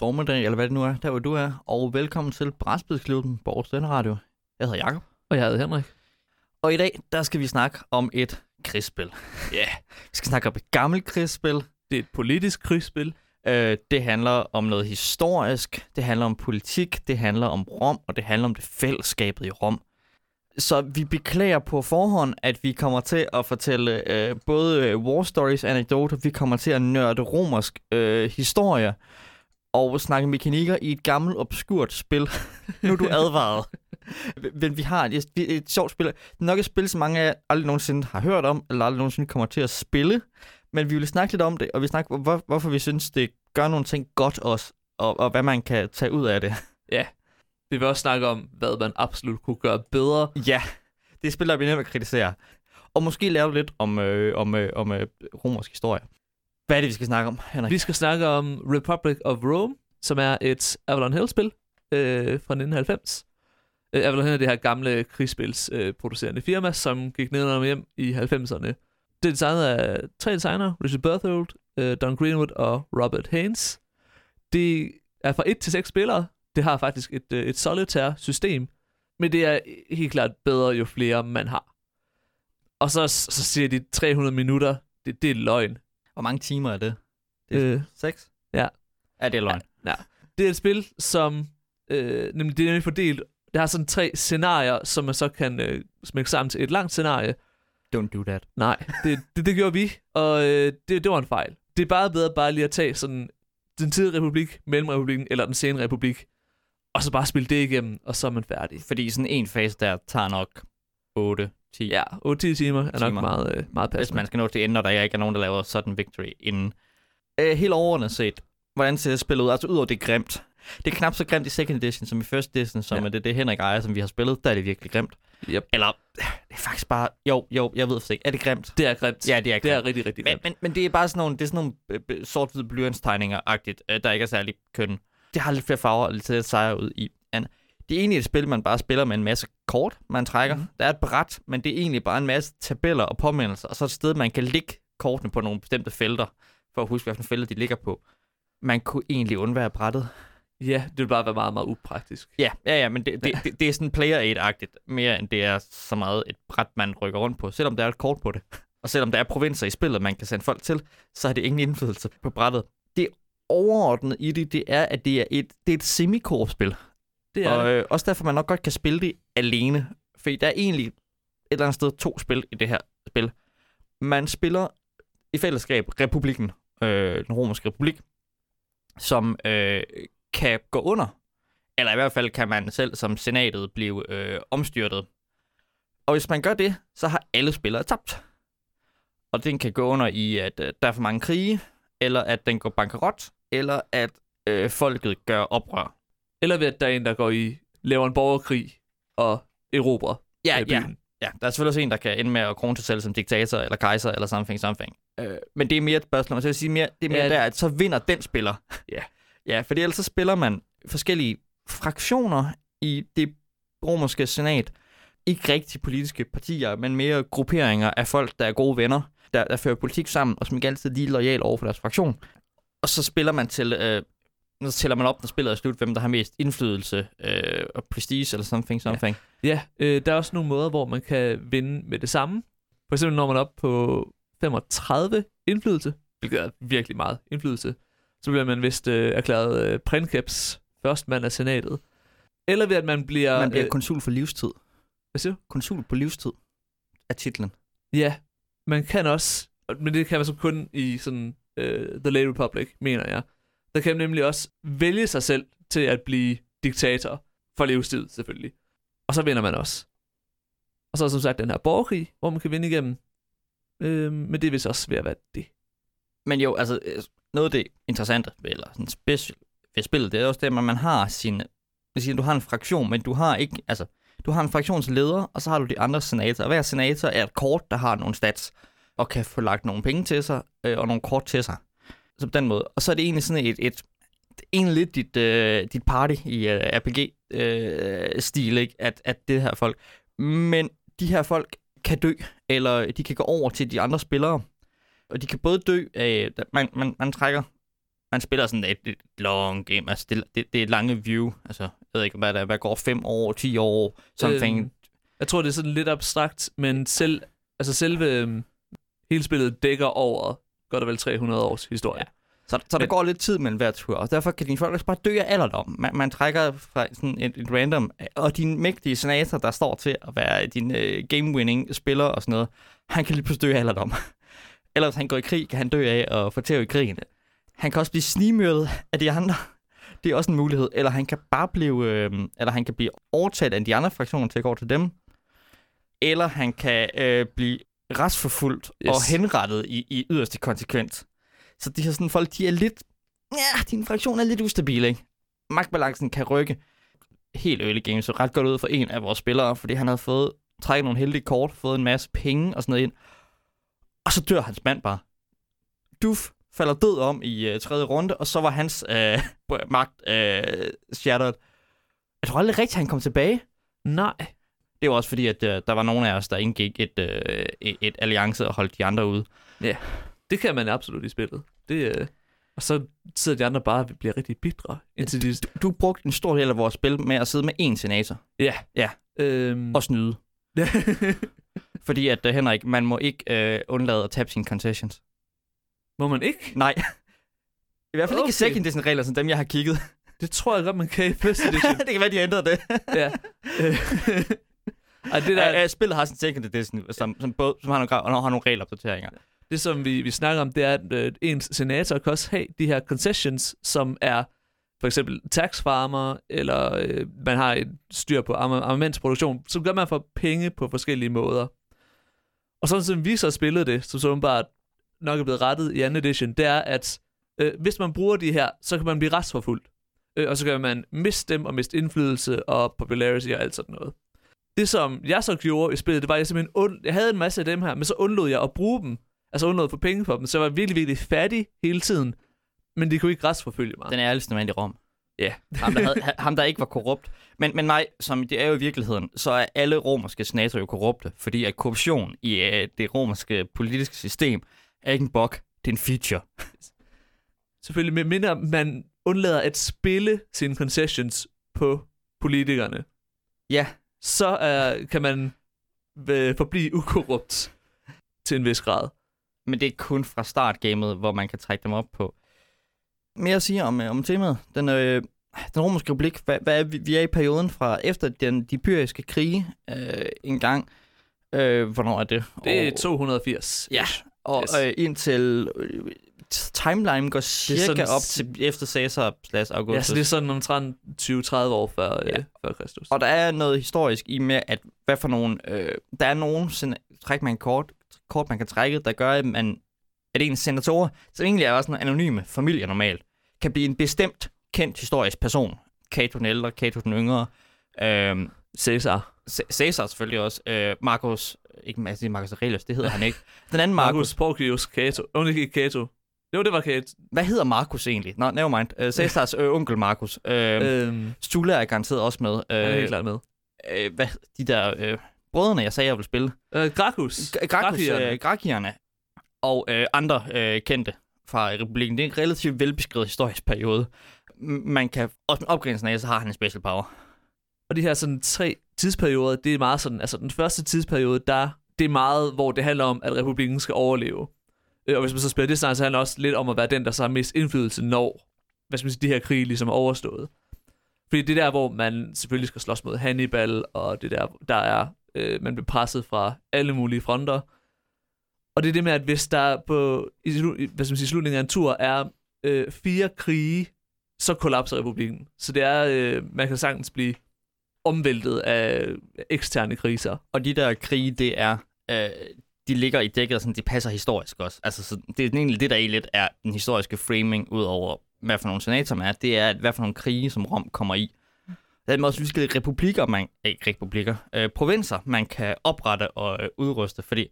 formiddag, eller hvad det nu er, der hvor du er, og velkommen til Brætspidsklubben på Aarhus Radio. Jeg hedder Jakob. Og jeg hedder Henrik. Og i dag, der skal vi snakke om et krigsspil. Ja, yeah. Vi skal snakke om et gammelt krigsspil. det er et politisk krigsspil. Øh, det handler om noget historisk, det handler om politik, det handler om Rom, og det handler om det fællesskabet i Rom. Så vi beklager på forhånd, at vi kommer til at fortælle øh, både øh, war stories, anekdoter, vi kommer til at nørde romersk øh, historie, og snakke mekanikker i et gammelt, obskurt spil. nu er du advaret. Men vi har et, et sjovt spil. Det er nok et spil, som mange af jer aldrig nogensinde har hørt om, eller aldrig nogensinde kommer til at spille. Men vi vil snakke lidt om det, og vi snakker hvor, hvorfor vi synes, det gør nogle ting godt også, og, og hvad man kan tage ud af det. Vi vil også snakke om, hvad man absolut kunne gøre bedre. Ja, det spiller vi nemt at kritisere. Og måske lære du lidt om, øh, om, øh, om øh, romersk historie. Hvad er det, vi skal snakke om, Henrik? Vi skal snakke om Republic of Rome, som er et Avalon Hill-spil øh, fra 1990. Øh, Avalon Hill er det her gamle krigsspils øh, producerende firma, som gik ned og hjem i 90'erne. Det er designet af tre designer, Richard Berthold, øh, Don Greenwood og Robert Haynes. Det er fra 1 til 6 spillere. Det har faktisk et, øh, et solitaire system, men det er helt klart bedre, jo flere man har. Og så, så siger de 300 minutter, det, det er løgn. Hvor mange timer er det? Det er Øh, seks? ja. Ja, det er løgn. det er et spil, som øh, nemlig det er nemlig fordelt. Det har sådan tre scenarier, som man så kan øh, smække sammen til et langt scenarie. Don't do that. Nej, det, det, det gjorde vi, og øh, det, det var en fejl. Det er bare bedre bare lige at tage sådan den tidlige republik, mellemrepublikken eller den sene republik, og så bare spille det igennem, og så er man færdig. Fordi sådan en fase der tager nok 8, 10. Ja, 8-10 timer er nok meget, øh, meget Hvis passende. man skal nå til enden, og der ikke er nogen, der laver sådan victory inden. Øh, helt overordnet set, hvordan ser det spillet ud? Altså udover det er grimt. Det er knap så grimt i second edition som i first edition, som Ja. er det, det Henrik ejer, som vi har spillet. Der er det virkelig grimt. Yep. Eller, det er faktisk bare... Jo, jo, jeg ved det ikke. Er det grimt? Det er grimt. Ja, det er det grimt. er rigtig, rigtig Men, grimt. men, men det er bare sådan nogle, det er sådan nogle øh, sort-hvide blyantstegninger-agtigt, øh, der ikke er særlig køn. Det har lidt flere farver og lidt sejre ud i. Det er egentlig et spil, man bare spiller med en masse kort, man trækker. Mm. Der er et bræt, men det er egentlig bare en masse tabeller og påmindelser, og så et sted, man kan lægge kortene på nogle bestemte felter, for at huske, hvilke felter de ligger på. Man kunne egentlig undvære brættet. Ja, det vil bare være meget, meget upraktisk. Ja, ja, ja, men det, det, det, det er sådan player aid-agtigt, mere end det er så meget et bræt, man rykker rundt på, selvom der er et kort på det. Og selvom der er provinser i spillet, man kan sende folk til, så har det ingen indflydelse på brættet. Det overordnede i det, det er, at det er et, det er et semikorpsspil. Det er Og det. øh, også derfor, man nok godt kan spille det alene. For der er egentlig et eller andet sted to spil i det her spil. Man spiller i fællesskab republikken, øh, den romerske republik, som øh, kan gå under. Eller i hvert fald kan man selv som senatet blive øh, omstyrtet. Og hvis man gør det, så har alle spillere tabt. Og den kan gå under i, at øh, der er for mange krige, eller at den går bankerot, eller at øh, folket gør oprør. Eller ved, at der er en, der går i, laver en borgerkrig og erobrer Ja, øh, ja, byen. Ja, der er selvfølgelig også en, der kan ende med at krone sig selv som diktator, eller kejser, eller something, something. Øh, men det er mere et spørgsmål. Så jeg vil sige mere, det er mere Ja. ja. der, at så vinder den spiller. Ja. Ja, fordi ellers så spiller man forskellige fraktioner i det romerske senat. Ikke rigtig politiske partier, men mere grupperinger af folk, der er gode venner, der, der fører politik sammen, og som ikke altid er lige lojal over for deres fraktion. Og så spiller man til... Øh, så tæller man op, når spillet er slut, hvem der har mest indflydelse øh, og prestige eller something, something. Ja, øh, der er også nogle måder, hvor man kan vinde med det samme. For eksempel når man er op på 35 indflydelse, hvilket er virkelig meget indflydelse, så bliver man vist øh, erklæret øh, princeps førstmand af senatet. Eller ved at man bliver... Man bliver øh, konsul for livstid. hvad siger du? Konsul på livstid er titlen. Ja, man kan også, men det kan man så kun i sådan øh, The Late Republic, mener jeg. Der kan man nemlig også vælge sig selv til at blive diktator for livstid, selvfølgelig. Og så vinder man også. Og så er som sagt den her borgerkrig, hvor man kan vinde igennem. Øh, men det er vist også ved at være det. Men jo, altså, øh, noget af det interessante, eller sådan special ved spillet, det er også det, at man har sin... Det siger, du har en fraktion, men du har ikke... Altså, du har en fraktionsleder, og så har du de andre senatorer. Og hver senator er et kort, der har nogle stats, og kan få lagt nogle penge til sig, øh, og nogle kort til sig. Så på den måde. Og så er det egentlig sådan et... et egentlig lidt dit, øh, dit party i øh, RPG-stil, øh, ikke? At, at det her folk. Men de her folk kan dø, eller de kan gå over til de andre spillere. Og de kan både dø af, man, man, man trækker Man spiller sådan et, et long game. Altså, det, det, det er et lange view. Altså, jeg ved ikke, hvad der er. Hvad går 5 år, 10 år, something. Øhm, jeg tror, det er sådan lidt abstrakt, men selv, altså selve øhm, hele spillet dækker over godt og vel 300 års historie. Ja. Så, så der går lidt tid mellem hver tur, og derfor kan dine folk også bare dø af alderdom. Man, man trækker fra sådan et, et random, og din mægtige senator, der står til at være din uh, game-winning spiller og sådan noget, han kan lige pludselig dø af alderdom. Eller hvis han går i krig, kan han dø af at fortæve i krigen. Han kan også blive snimyrdet af de andre. Det er også en mulighed. Eller han kan bare blive, øh, eller han kan blive overtaget af de andre fraktioner til at gå til dem. Eller han kan øh, blive retsforfulgt yes. og henrettet i, i yderste konsekvens. Så de her sådan folk, de er lidt... Ja, din fraktion er lidt ustabil, ikke? Magtbalancen kan rykke helt early game, så ret godt ud for en af vores spillere, fordi han havde fået trækket nogle heldige kort, fået en masse penge og sådan noget ind. Og så dør hans mand bare. Duf falder død om i uh, tredje runde, og så var hans uh, magt uh, shattered. Jeg tror aldrig rigtigt, han kom tilbage. Nej. Det var også fordi, at uh, der var nogen af os, der indgik et, uh, et, alliance og holdt de andre ude. Ja, det kan man absolut i spillet. Det, uh... Og så sidder de andre bare og bliver rigtig bitre. Indtil de... du, du brugte en stor del af vores spil med at sidde med én senator. Ja. Ja. Øhm... Og snyde. Fordi at, uh, Henrik, man må ikke uh, undlade at tabe sine concessions. Må man ikke? Nej. I hvert fald okay. ikke second edition regler, som dem, jeg har kigget. Det tror jeg godt, man kan i first edition. det kan være, de har ændret det. ja. Ej, det der... Uh, spillet har sin second edition, som, som, både, som har, nogle, og har nogle regelopdateringer. Det, som vi, vi snakker om, det er, at øh, ens senator kan også have de her concessions, som er for eksempel tax farmer, eller øh, man har et styr på armamentsproduktion, som gør, man får penge på forskellige måder. Og sådan som vi så har spillet det, som så bare nok er blevet rettet i anden edition, det er, at øh, hvis man bruger de her, så kan man blive retsforfulgt. Øh, og så kan man miste dem og miste indflydelse og popularity og alt sådan noget. Det som jeg så gjorde i spillet, det var, at jeg simpelthen und- jeg havde en masse af dem her, men så undlod jeg at bruge dem. Altså undlod at få penge for dem. Så jeg var virkelig, virkelig fattig hele tiden. Men de kunne ikke retsforfølge mig. Den ærligste mand i Rom. Ja. ham, der havde, ham, der ikke var korrupt. Men, men nej, som det er jo i virkeligheden, så er alle romerske senatorer jo korrupte, fordi at korruption i uh, det romerske politiske system er ikke en bug, det er en feature. Selvfølgelig, med mindre man undlader at spille sine concessions på politikerne. Ja. Så uh, kan man uh, forblive ukorrupt til en vis grad. Men det er kun fra startgamet, hvor man kan trække dem op på mere at sige om, øh, om temaet. Den, øh, den romerske republik, hvad, hvad er, vi, vi er i perioden fra efter den diburiske krige øh, en gang. Øh, hvornår er det? Det er 280. Ja, og yes. øh, indtil øh, timeline går cirka sådan, op til efter Caesar slash Augustus. Ja, så det er sådan omtrent 20-30 år før, øh, ja. øh, før Kristus. Og der er noget historisk i med, at hvad for nogle, øh, der er nogen, træk man kort, kort man kan trække, der gør, at man at en senatorer, som egentlig er også en anonyme familie normalt, kan blive en bestemt kendt historisk person. Cato den ældre, Cato den yngre. Øhm, Caesar. Caesar selvfølgelig også. Øh, Marcus, ikke altså, Marcus Aurelius, det hedder han ikke. Den anden Marcus. Marcus Porcius Cato. Oh, ikke Cato. Jo, det var Cato. Hvad hedder Marcus egentlig? Nå, never mind. Uh, Caesars øh, onkel Marcus. Øh, øhm. Stule er garanteret også med. Øh, han er helt klart med. Øh, hvad, de der øh, brødrene, jeg sagde, jeg ville spille. Øh, Gracchus. Gracchus, øh, Gracchierne. Og øh, andre øh, kendte fra republikken. Det er en relativt velbeskrevet historisk periode. Man kan, også med opgrindelsen af, så har han en special power. Og de her sådan tre tidsperioder, det er meget sådan, altså den første tidsperiode, der det er meget, hvor det handler om, at republikken skal overleve. Øh, og hvis man så spiller det så handler det også lidt om at være den, der så har mest indflydelse, når hvad skal man sige, de her krige ligesom er overstået. Fordi det der, hvor man selvfølgelig skal slås mod Hannibal, og det der, der er, øh, man bliver presset fra alle mulige fronter, og det er det med, at hvis der på i, hvad skal man sige, slutningen af en tur er øh, fire krige, så kollapser republikken. Så det er, øh, man kan sagtens blive omvæltet af eksterne kriser. Og de der krige, det er, øh, de ligger i dækket, og sådan, de passer historisk også. Altså, så det er egentlig det, der egentlig lidt er den historiske framing, ud over hvad for nogle senater man er, det er, hvad for nogle krige, som Rom kommer i. Der er også forskellige republikker, man, ikke republikker, øh, provinser, man kan oprette og øh, udruste, fordi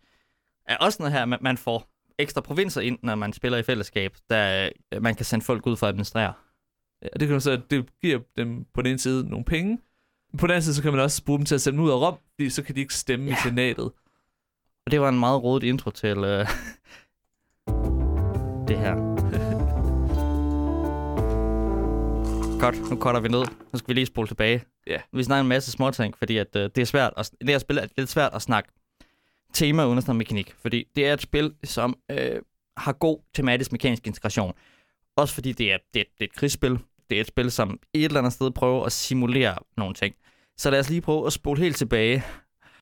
er også noget her, man, man får ekstra provinser ind, når man spiller i fællesskab, der øh, man kan sende folk ud for at administrere. Ja, det kan man så, det giver dem på den ene side nogle penge, på den anden side, så kan man også bruge dem til at sende dem ud af Rom, fordi så kan de ikke stemme ja. i senatet. Og det var en meget rodet intro til uh, det her. Godt, nu cutter vi ned. Nu skal vi lige spole tilbage. Ja. Vi snakker en masse småting, fordi at, øh, det er svært at, det her spil er lidt svært at snakke tema uden at snakke mekanik. Fordi det er et spil, som øh, har god tematisk mekanisk integration. Også fordi det er, det, er, det er et krigsspil. Det er et spil, som et eller andet sted prøver at simulere nogle ting. Så lad os lige prøve at spole helt tilbage.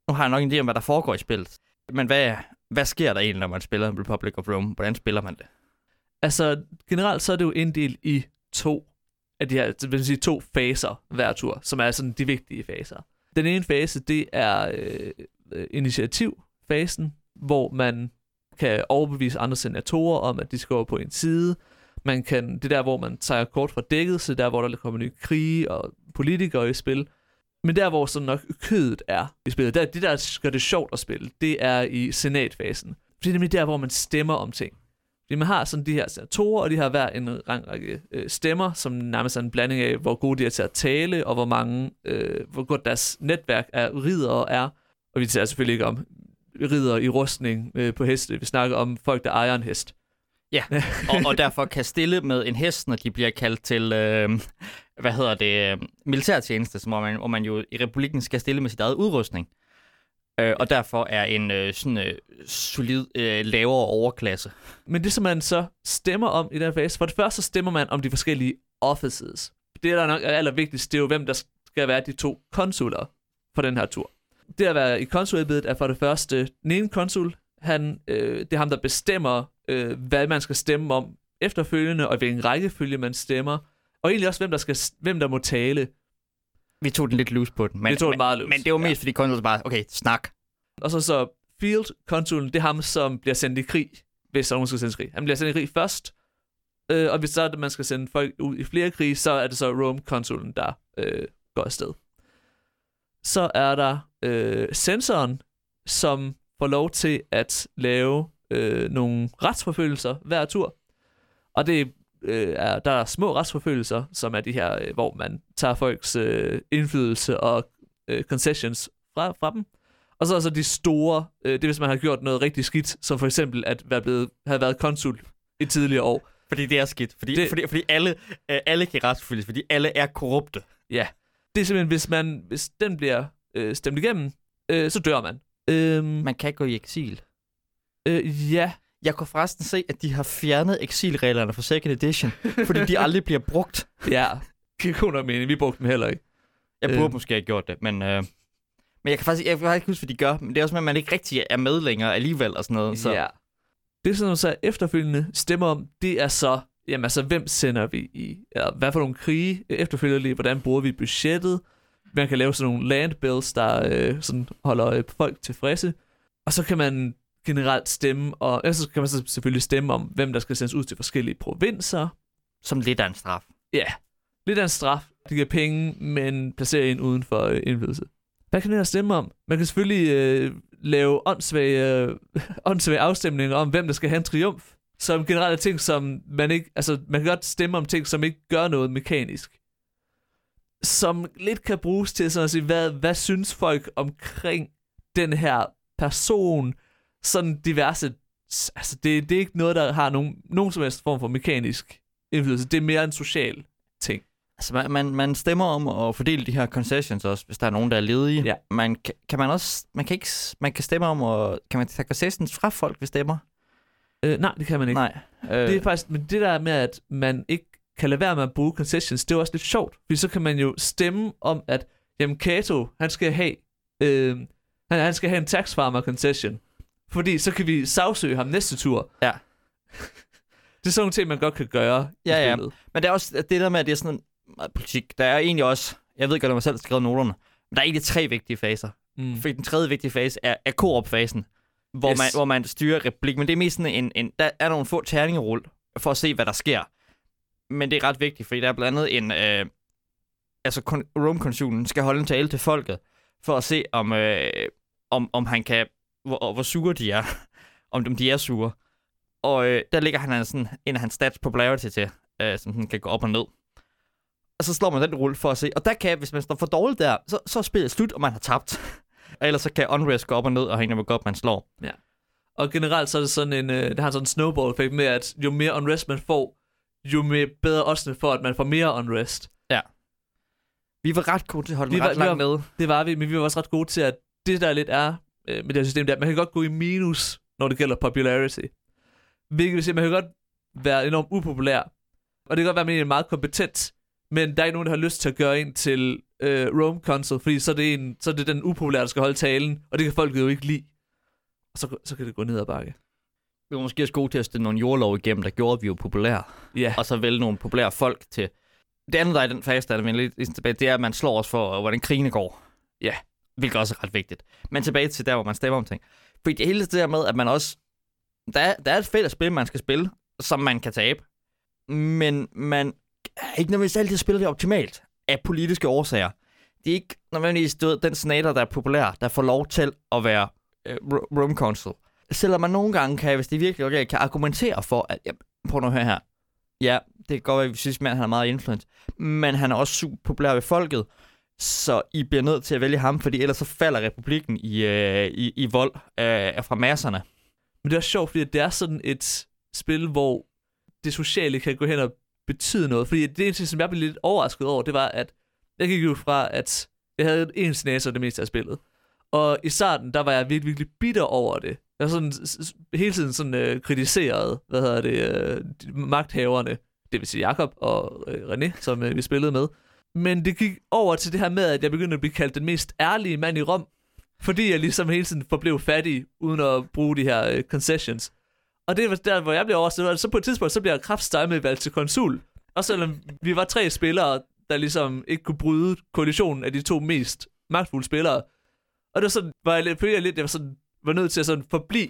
Nu har jeg nok en idé om, hvad der foregår i spillet. Men hvad, hvad sker der egentlig, når man spiller Republic of Rome? Hvordan spiller man det? Altså, generelt så er det jo inddelt i to af de her, det vil sige to faser hver tur, som er sådan de vigtige faser. Den ene fase, det er øh, initiativfasen, hvor man kan overbevise andre senatorer om, at de skal over på en side. Man kan, det er der, hvor man tager kort fra dækket, så der, hvor der kommer nye krige og politikere i spil. Men der, hvor så nok kødet er i spillet, der, det der gør det sjovt at spille, det er i senatfasen. Det er nemlig der, hvor man stemmer om ting. Fordi man har sådan de her senatorer, og de har hver en rang række øh, stemmer, som nærmest er en blanding af, hvor gode de er til at tale, og hvor mange, øh, hvor godt deres netværk af ridere er. Og vi taler selvfølgelig ikke om ridere i rustning øh, på heste. Vi snakker om folk, der ejer en hest. Ja, og, og derfor kan stille med en hest, når de bliver kaldt til, øh, hvad hedder det, øh, militærtjeneste, som hvor man, hvor man jo i republikken skal stille med sit eget udrustning. Øh, og derfor er en øh, sådan øh, solid øh, lavere overklasse. Men det, som man så stemmer om i den fase, for det første så stemmer man om de forskellige offices. Det, der er nok er allervigtigst, det er jo, hvem der skal være de to konsuler for den her tur. Det at være i konsulbedet er for det første den ene konsul, han, øh, det er ham, der bestemmer, øh, hvad man skal stemme om efterfølgende, og hvilken rækkefølge man stemmer, og egentlig også, hvem der, skal, hvem der må tale. Vi tog den lidt loose på den. Men, Vi tog den meget loose, Men det var mest, ja. fordi konsul bare, okay, snak. Og så så Field-konsulen, det er ham, som bliver sendt i krig, hvis nogen skal sendes i krig. Han bliver sendt i krig først, øh, og hvis så man skal sende folk ud i flere krige, så er det så Rome-konsulen, der øh, går afsted. Så er der øh, sensoren, som får lov til at lave øh, nogle retsforfølgelser hver tur. Og det øh, er, der er små retsforfølgelser, som er de her, øh, hvor man tager folks øh, indflydelse og øh, concessions fra, fra dem. Og så er så de store, øh, det er hvis man har gjort noget rigtig skidt, som for eksempel at være blevet, have været konsul i tidligere år. Fordi det er skidt. Fordi, Det- det... fordi, fordi alle, øh, alle kan retsforfølges, fordi alle er korrupte. Ja. Det er simpelthen, hvis, man, hvis den bliver øh, stemt igennem, øh, så dør man. Øhm, Man kan gå i eksil. øh, ja, Jeg kunne forresten se, at de har fjernet eksilreglerne for second edition, fordi de aldrig bliver brugt. ja. Det kunne nok mening. Vi brugte dem heller ikke. Jeg burde Øh. måske have gjort det, men... Øh, men jeg kan faktisk jeg kan faktisk ikke huske, hvad de gør. Men det er også med, at man ikke rigtig er med længere alligevel og sådan noget. Så Ja. Det, som så efterfølgende stemmer om, det er så, jamen altså, hvem sender vi i? Eller, hvad for nogle krige efterfølgende? Hvordan bruger vi budgettet? Man kan lave sådan nogle land bills, der øh, sådan holder øh, folk tilfredse. Og så kan man generelt stemme, og ellers så kan man så selvfølgelig stemme om, hvem der skal sendes ud til forskellige provinser. som lidt af en straf. Ja, lidt af en straf. Det giver penge, men placerer en uden for øh, indflydelse. Hvad kan man stemme om? Man kan selvfølgelig øh, lave åndssvage, øh, åndssvage afstemninger om, hvem der skal have en triumf. Som generelle ting, som man ikke... Altså, man kan godt stemme om ting, som ikke gør noget mekanisk. Som lidt kan bruges til sådan at sige, hvad, hvad synes folk omkring den her person? Sådan diverse... Altså, det, det er ikke noget, der har nogen, nogen som helst form for mekanisk indflydelse. Det er mere en social ting. Altså, man, man, man stemmer om at fordele de her concessions også, hvis der er nogen, der er ledige. Ja. Man, kan, kan man også... Man kan, ikke, man kan stemme om at... Kan man tage concessions fra folk, hvis stemmer? Øh, nej, det kan man ikke. Nej. Øh, Det er faktisk, men det der med, at man ikke kan lade være med at bruge concessions, det er også lidt sjovt. Fordi så kan man jo stemme om, at jamen Kato, han skal have, øh, han, han skal have en tax farmer concession. Fordi så kan vi sagsøge ham næste tur. Ja. det er sådan nogle ting, man godt kan gøre Ja, ja. Men det er også det der med, at det er sådan en politik. Der er egentlig også... Jeg ved godt, at jeg selv har skrevet noterne. Men der er egentlig tre vigtige faser. Mm. Fordi den tredje vigtige fase er, er koop-fasen, hvor, Yes. man, hvor man styrer replik. Men det er mest sådan en, en... Der er nogle få terningerull for at se, hvad der sker. Men det er ret vigtigt, fordi der er blandt andet en... Øh, altså, kon- Rome-konsulen skal holde en tale til folket, for at se, om, øh, om, om han kan... Hvor, hvor sure de er. om de- om de er sure. Og øh, der ligger han sådan en af hans stats popularity til, øh, som den kan gå op og ned. Og så slår man den rulle for at se. Og der kan, hvis man står for dårligt der, så, så er spillet slut, og man har tabt. Og ellers så kan unrest gå op og ned, afhængig af, hvor godt man slår. Og generelt så er det sådan en, øh, det har sådan en snowball effekt med, at jo mere unrest man får, jo mere bedre oddsene for, at man får mere unrest. Ja. Vi var ret gode til at holde Vi var- ret langt var- med. Det var vi, men vi var også ret gode til, at det der lidt er øh, med det her system, det er, at man kan godt gå i minus, når det gælder popularity. Hvilket vil sige, at man kan godt være enormt upopulær, og det kan godt være, at man er meget kompetent, men der er ikke nogen, der har lyst til at gøre en til øh, Rome Consul, fordi så er, det en, så er det den upopulære, der skal holde talen, og det kan folk jo ikke lide. Og så, så kan det gå ned ad bakke. Vi var måske også gode til at stille nogle jordlov igennem, der gjorde, at vi var populære. Ja, Og så vælge nogle populære folk til. Det andet, der er i den fase, der er lidt tilbage, det er, at man slår os for, hvordan krigene går. Ja. Hvilket også er ret vigtigt. Men tilbage til der, hvor man stemmer om ting. Fordi det hele det der med, at man også... Der er, der er et fælles spil, man skal spille, som man kan tabe. Men man er ikke nødvendigvis altid spiller det optimalt af politiske årsager. Det er ikke nødvendigvis du ved, den senator, der er populær, der får lov til at være øh, room consul. Selvom man nogle gange kan, hvis det er virkelig okay, kan argumentere for, at ja, prøv nu at høre her. Ja, det kan godt være, at vi synes, at han har meget influence. Men han er også super populær ved folket. Så I bliver nødt til at vælge ham, fordi ellers så falder republikken i, øh, i, i vold øh, fra masserne. men det er også sjovt, fordi det er sådan et spil, hvor det sociale kan gå hen og betyde noget. Fordi det eneste, som jeg blev lidt overrasket over, det var, at jeg gik jo fra, at jeg havde en senator det meste af spillet. Og i starten, der var jeg virkelig, virkelig bitter over det. Jeg var sådan, hele tiden sådan øh, kritiseret, hvad hedder det, øh, magthaverne, det vil sige Jakob og øh, René, som øh, vi spillede med. Men det gik over til det her med, at jeg begyndte at blive kaldt den mest ærlige mand i Rom, fordi jeg ligesom hele tiden forblev fattig, uden at bruge de her øh, concessions. Og det var der, hvor jeg blev overrasket. Så på et tidspunkt, så bliver jeg kraftstejmet valgt til konsul. Og selvom vi var tre spillere, der ligesom ikke kunne bryde koalitionen af de to mest magtfulde spillere. Og det var sådan, var jeg lidt, følte jeg lidt, jeg var, sådan, var nødt til at sådan forblive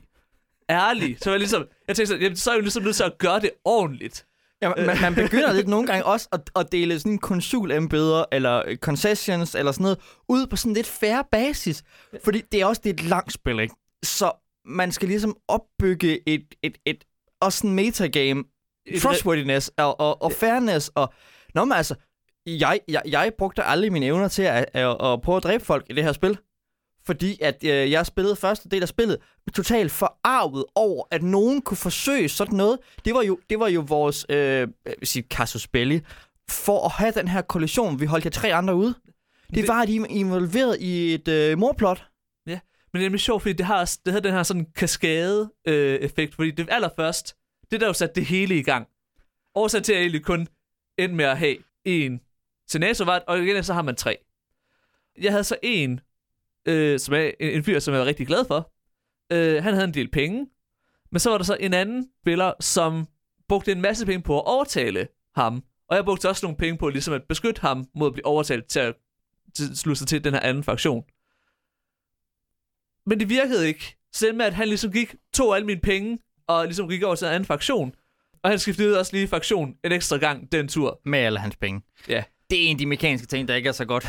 ærlig. Så var jeg ligesom, jeg tænkte sådan, jamen, så er jeg jo ligesom nødt til at gøre det ordentligt. Ja, man, man begynder lidt nogle gange også at, at dele sådan konsulembeder eller øh, concessions eller sådan noget ud på sådan lidt færre basis. Fordi det er også det er et langt spil, ikke? Så man skal ligesom opbygge et, et, et også sådan metagame, Et- trustworthiness og, og, og fairness. Og, nå, men altså, jeg, jeg, jeg brugte aldrig mine evner til at, at, at prøve at dræbe folk i det her spil. Fordi at øh, jeg spillede første del af spillet totalt forarvet over, at nogen kunne forsøge sådan noget. Det var jo, det var jo vores øh, vil sige, casus belli for at have den her kollision. Vi holdt jer tre andre ude. Det Det- var, at I var involveret i et øh, morplot. Men det er nemlig sjovt, fordi det har, det havde den her sådan kaskade-effekt, fordi det allerførst, det der jo satte det hele i gang. Årsag til at jeg egentlig kun endte med at have en senator, var, og igen så har man tre. Jeg havde så en, øh, som er en, en fyr, som jeg var rigtig glad for. Øh, han havde en del penge, men så var der så en anden spiller, som brugte en masse penge på at overtale ham. Og jeg brugte også nogle penge på ligesom at beskytte ham mod at blive overtalt til at slutte sig til den her anden fraktion. Men det virkede ikke. Selv med, at han ligesom gik, tog alle mine penge, og ligesom gik over til en anden fraktion. Og han skiftede også lige fraktion en ekstra gang den tur. Med alle hans penge. Ja. Det er en af de mekaniske ting, der ikke er så godt.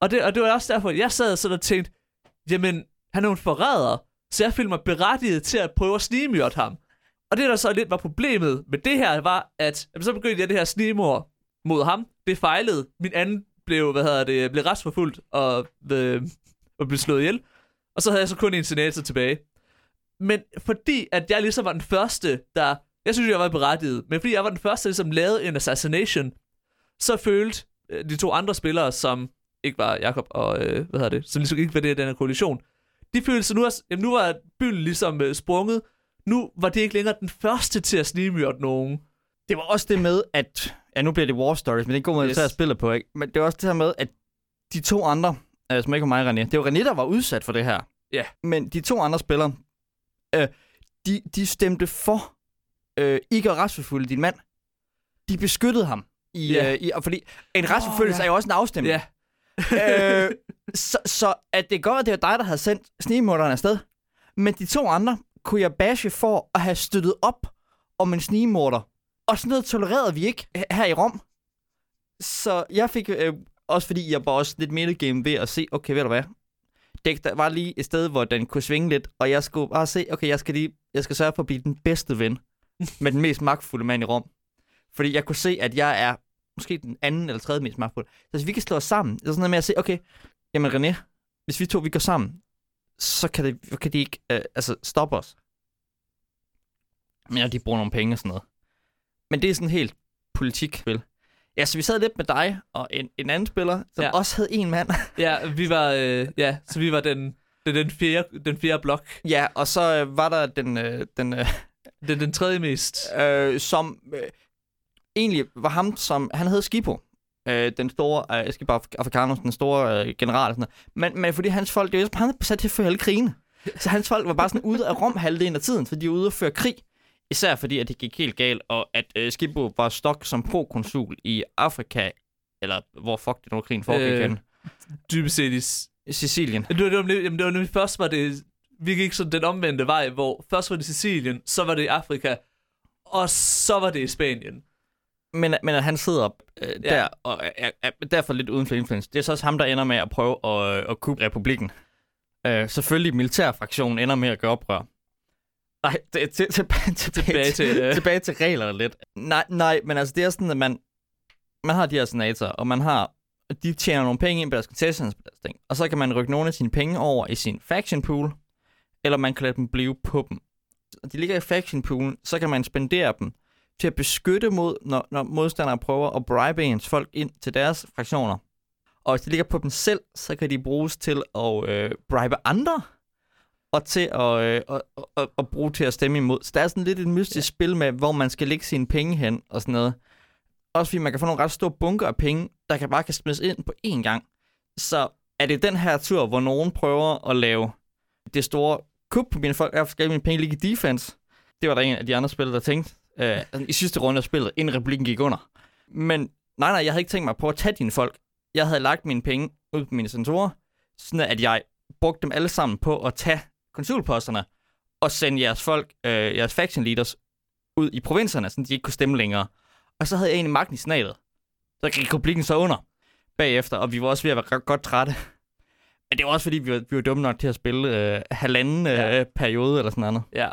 Og det, og det var også derfor, jeg sad sådan og tænkte, jamen, han er jo en forræder, så jeg følte mig berettiget til at prøve at snigemyrde ham. Og det, der så lidt var problemet med det her, var, at jamen, så begyndte jeg det her snigemord mod ham. Det fejlede. Min anden blev, hvad hedder det, blev retsforfulgt og, øh, og blev slået ihjel. Og så havde jeg så kun en senator tilbage. Men fordi, at jeg ligesom var den første, der... Jeg synes, jeg var berettiget. Men fordi jeg var den første, der ligesom lavede en assassination, så følte øh, de to andre spillere, som ikke var Jakob og, øh, hvad hedder det, som ligesom ikke var det den her koalition, de følte sig nu også, jamen nu var byen ligesom øh, sprunget, nu var det ikke længere den første til at snigmyrde nogen. Det var også det med, at... Ja, nu bliver det War Stories, men det er en god måde Yes. at spille på, ikke? Men det var også det her med, at de to andre, øh, som ikke var mig og René, det var René, der var udsat for det her. Ja. Men de to andre spillere, øh, de, de stemte for øh, ikke at retsforfølge din mand. De beskyttede ham. I, Ja. øh, i, og fordi en retsforfølgelse ja. er jo også en afstemning. Ja, øh, så, så at det godt, at det var dig, der havde sendt snigemorderen afsted. Men de to andre kunne jeg bashe for at have støttet op om en snigemorder. Og sådan noget tolererede vi ikke her i Rom. Så jeg fik, øh, også fordi jeg var også lidt metagame ved at se, okay, ved du hvad? Det der var lige et sted, hvor den kunne svinge lidt, og jeg skulle bare se, okay, jeg skal, lige, jeg skal sørge for at blive den bedste ven med den mest magtfulde mand i Rom. Fordi jeg kunne se, at jeg er måske den anden eller tredje mest magtfulde. Så hvis vi kan slå os sammen, er sådan noget med at se, okay, jamen René, hvis vi to vi går sammen, så kan, det, kan de ikke øh, altså, stoppe os. Men ja, de bruger nogle penge og sådan noget. Men det er sådan helt politikspil. Ja, så vi sad lidt med dig og en, en anden spiller, som ja. også havde en mand. Ja, vi var, øh, ja, så vi var den, den, den, fjerde, den fjerde blok. ja, og så øh, var der den, øh, den øh, Den, den tredje mest. øh, som øh, egentlig var ham, som han hed Skipo. Øh, den store, øh, Skipo Af- Africanus, den store øh, general. Og sådan noget. Men, men fordi hans folk, det er jo han er sat til at føre alle krigene. Så hans folk var bare sådan ude af Rom halvdelen af tiden, så de var ude at føre krig. Især fordi, at det gik helt galt, og at øh, Skipo var stok som prokonsul i Afrika, eller hvor fuck det nu krigen foregik Øh. Dybest set i... Sicilien. Det var, det var, jamen, det var nemlig først var det... Vi gik sådan den omvendte vej, hvor først var det Sicilien, så var det i Afrika, og så var det i Spanien. Men, men at han sidder øh, Ja. der, og er, er, er derfor lidt uden for influence. Det er så også ham, der ender med at prøve at, øh, at kubbe republikken. Øh, selvfølgelig militærfraktionen ender med at gøre oprør. Nej, det, til, tilbage, tilbage, til, øh. tilbage til reglerne lidt. Nej, nej, men altså det er sådan, at man, man har de her senatorer, og man har, de tjener nogle penge ind på deres concessions på deres ting, og så kan man rykke nogle af sine penge over i sin faction pool, eller man kan lade dem blive på dem. Og de ligger i faction poolen, så kan man spendere dem til at beskytte mod, når, når modstandere prøver at bribe ens folk ind til deres fraktioner. Og hvis de ligger på dem selv, så kan de bruges til at øh, bribe andre, og til at, øh, at, at, at bruge til at stemme imod. Så der er sådan lidt et mystisk ja. spil med, hvor man skal lægge sine penge hen og sådan noget. Også fordi man kan få nogle ret store bunker af penge, der kan bare kan smides ind på én gang. Så er det den her tur, hvor nogen prøver at lave det store kup på mine folk, jeg skal mine penge ligge i defense. Det var der en af de andre spillere, der tænkte øh, i sidste runde af spillet, inden republikken gik under. Men nej, nej, jeg havde ikke tænkt mig på at tage dine folk. Jeg havde lagt mine penge ud på mine sensorer, sådan at jeg brugte dem alle sammen på at tage konsulposterne og sende jeres folk, øh, jeres faction leaders, ud i provinserne, så de ikke kunne stemme længere. Og så havde jeg egentlig magten i senatet. Så gik republikken så under bagefter, og vi var også ved at være godt trætte. Men det var også fordi, vi var, vi var dumme nok til at spille øh, halvanden øh, Ja. periode eller sådan noget. Ja.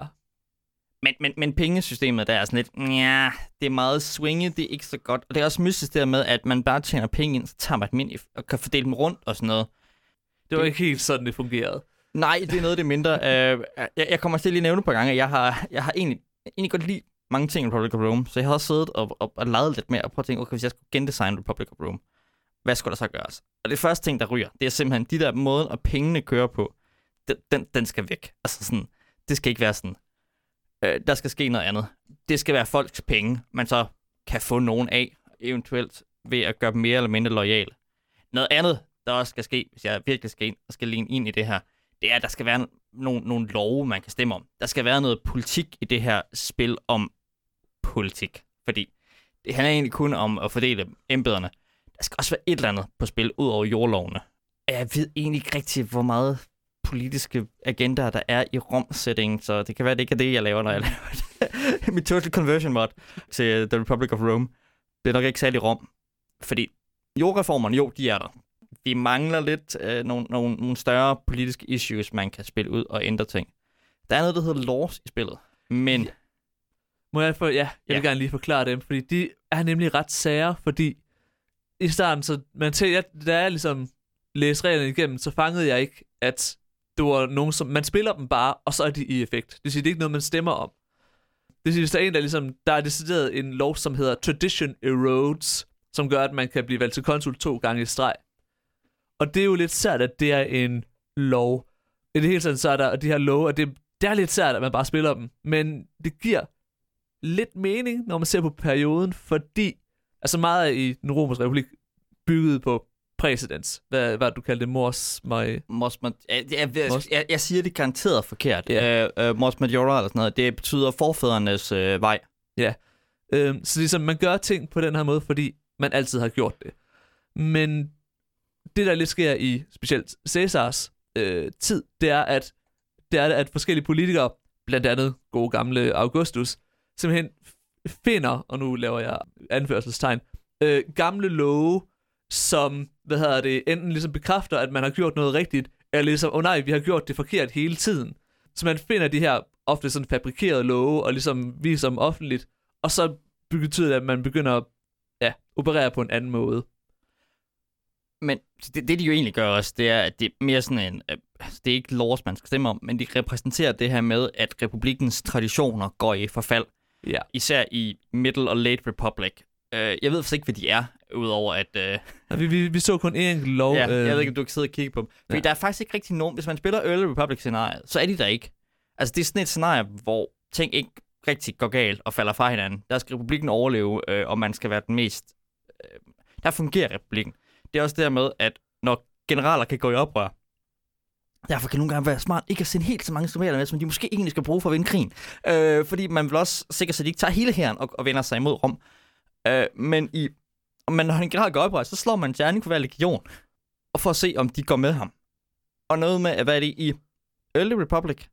Men, men, men pengesystemet, der er sådan lidt, ja, det er meget swinget, det er ikke så godt. Og det er også mystisk der med, at man bare tjener penge ind, så tager man dem ind og kan fordele dem rundt og sådan noget. Det var Det- ikke helt sådan, det fungerede. Nej, det er noget det mindre. uh, jeg, jeg kommer til lige at nævne et par gange, at jeg har, jeg har egentlig, egentlig godt lide mange ting i Republic of Rome, så jeg har også siddet og, og, og leget lidt med og prøvet at tænke, okay, hvis jeg skulle gendesigne Republic of Rome, hvad skulle der så gøres? Og det første ting, der ryger, det er simpelthen de der måder, og pengene kører på, den, den, den skal væk. Altså sådan, det skal ikke være sådan. Øh, der skal ske noget andet. Det skal være folks penge, man så kan få nogen af, eventuelt ved at gøre dem mere eller mindre lojale. Noget andet, der også skal ske, hvis jeg virkelig skal ind og skal ligne ind i det her, det er, at der skal være nogle, nogle love, man kan stemme om. Der skal være noget politik i det her spil om politik. Fordi det handler egentlig kun om at fordele embederne. Der skal også være et eller andet på spil, ud over jordlovene. Og Jeg ved egentlig ikke rigtig, hvor meget politiske agendaer, der er i Rom-setting, så det kan være, det ikke er det, jeg laver, når jeg laver det. Mit Total Conversion mod til The Republic of Rome. Det er nok ikke særlig Rom, fordi jordreformerne, jo, de er der. Vi mangler lidt øh, nogle, nogle, nogle større politiske issues, man kan spille ud og ændre ting. Der er noget, der hedder laws i spillet, men Må jeg for, ja, jeg vil Ja. gerne lige forklare dem, fordi de er nemlig ret sære, fordi i starten, så man til, jeg, da jeg ligesom læste reglerne igennem, så fangede jeg ikke, at det var nogen, som, man spiller dem bare, og så er de i effekt. Det vil sige, det er ikke noget, man stemmer om. Det vil sige, hvis der er en, der ligesom, der er decideret en lov, som hedder Tradition Erodes, som gør, at man kan blive valgt til konsul to gange i streg. Og det er jo lidt sært, at det er en lov. I det hele taget, så er der de her love, og det, det er lidt sært, at man bare spiller dem. Men det giver lidt mening, når man ser på perioden, fordi altså meget i den romerske republik byggede på præcedens. Hvad, hvad du kaldte det? Mors my... Mos ma- jeg, jeg, jeg, jeg, jeg siger det garanteret forkert. Ja. Yeah. Uh, uh, Mos Majora eller sådan noget. Det betyder forfædrenes uh, vej. Øhm, så ligesom, man gør ting på den her måde, fordi man altid har gjort det. Men det, der lidt sker i specielt Cæsars øh, tid, det er, at det er, at forskellige politikere, blandt andet gode gamle Augustus, simpelthen finder, og nu laver jeg anførselstegn, øh, gamle love, som, hvad hedder det, enten ligesom bekræfter, at man har gjort noget rigtigt, eller ligesom, åh oh nej, vi har gjort det forkert hele tiden. Så man finder de her ofte sådan fabrikerede love, og ligesom viser dem offentligt, og så betyder det, at man begynder at ja, operere på en anden måde. Men det, det, de jo egentlig gør også, det er, at det er mere sådan en... Uh, det er ikke laws, man skal stemme om, men de repræsenterer det her med, at republikens traditioner går i forfald. Ja. Især i Middle og Late Republic. Øh, jeg ved faktisk ikke, hvad de er, udover at... Øh, Ja, vi, vi, vi så kun én enkelt lov. ja, jeg øh, ved ikke, om du kan sidde og kigge på dem. Fordi ja. der er faktisk ikke rigtig nogen... Hvis man spiller Early Republic-scenariet, så er de der ikke. Altså, det er sådan et scenarie, hvor ting ikke rigtig går galt og falder fra hinanden. Der skal republikken overleve, øh, og man skal være den mest... Øh, der fungerer republikken. Det er også det med, at når generaler kan gå i oprør, derfor kan det nogle gange være smart ikke at sende helt så mange soldater med, som de måske egentlig skal bruge for at vinde krigen. Øh, fordi man vil også sikre sig, at de ikke tager hele hæren og, og vender sig imod Rom. Øh, men i, men når en general går oprør, så slår man for hver legion, og for at se, om de går med ham. Og noget med, hvad er det i Early Republic,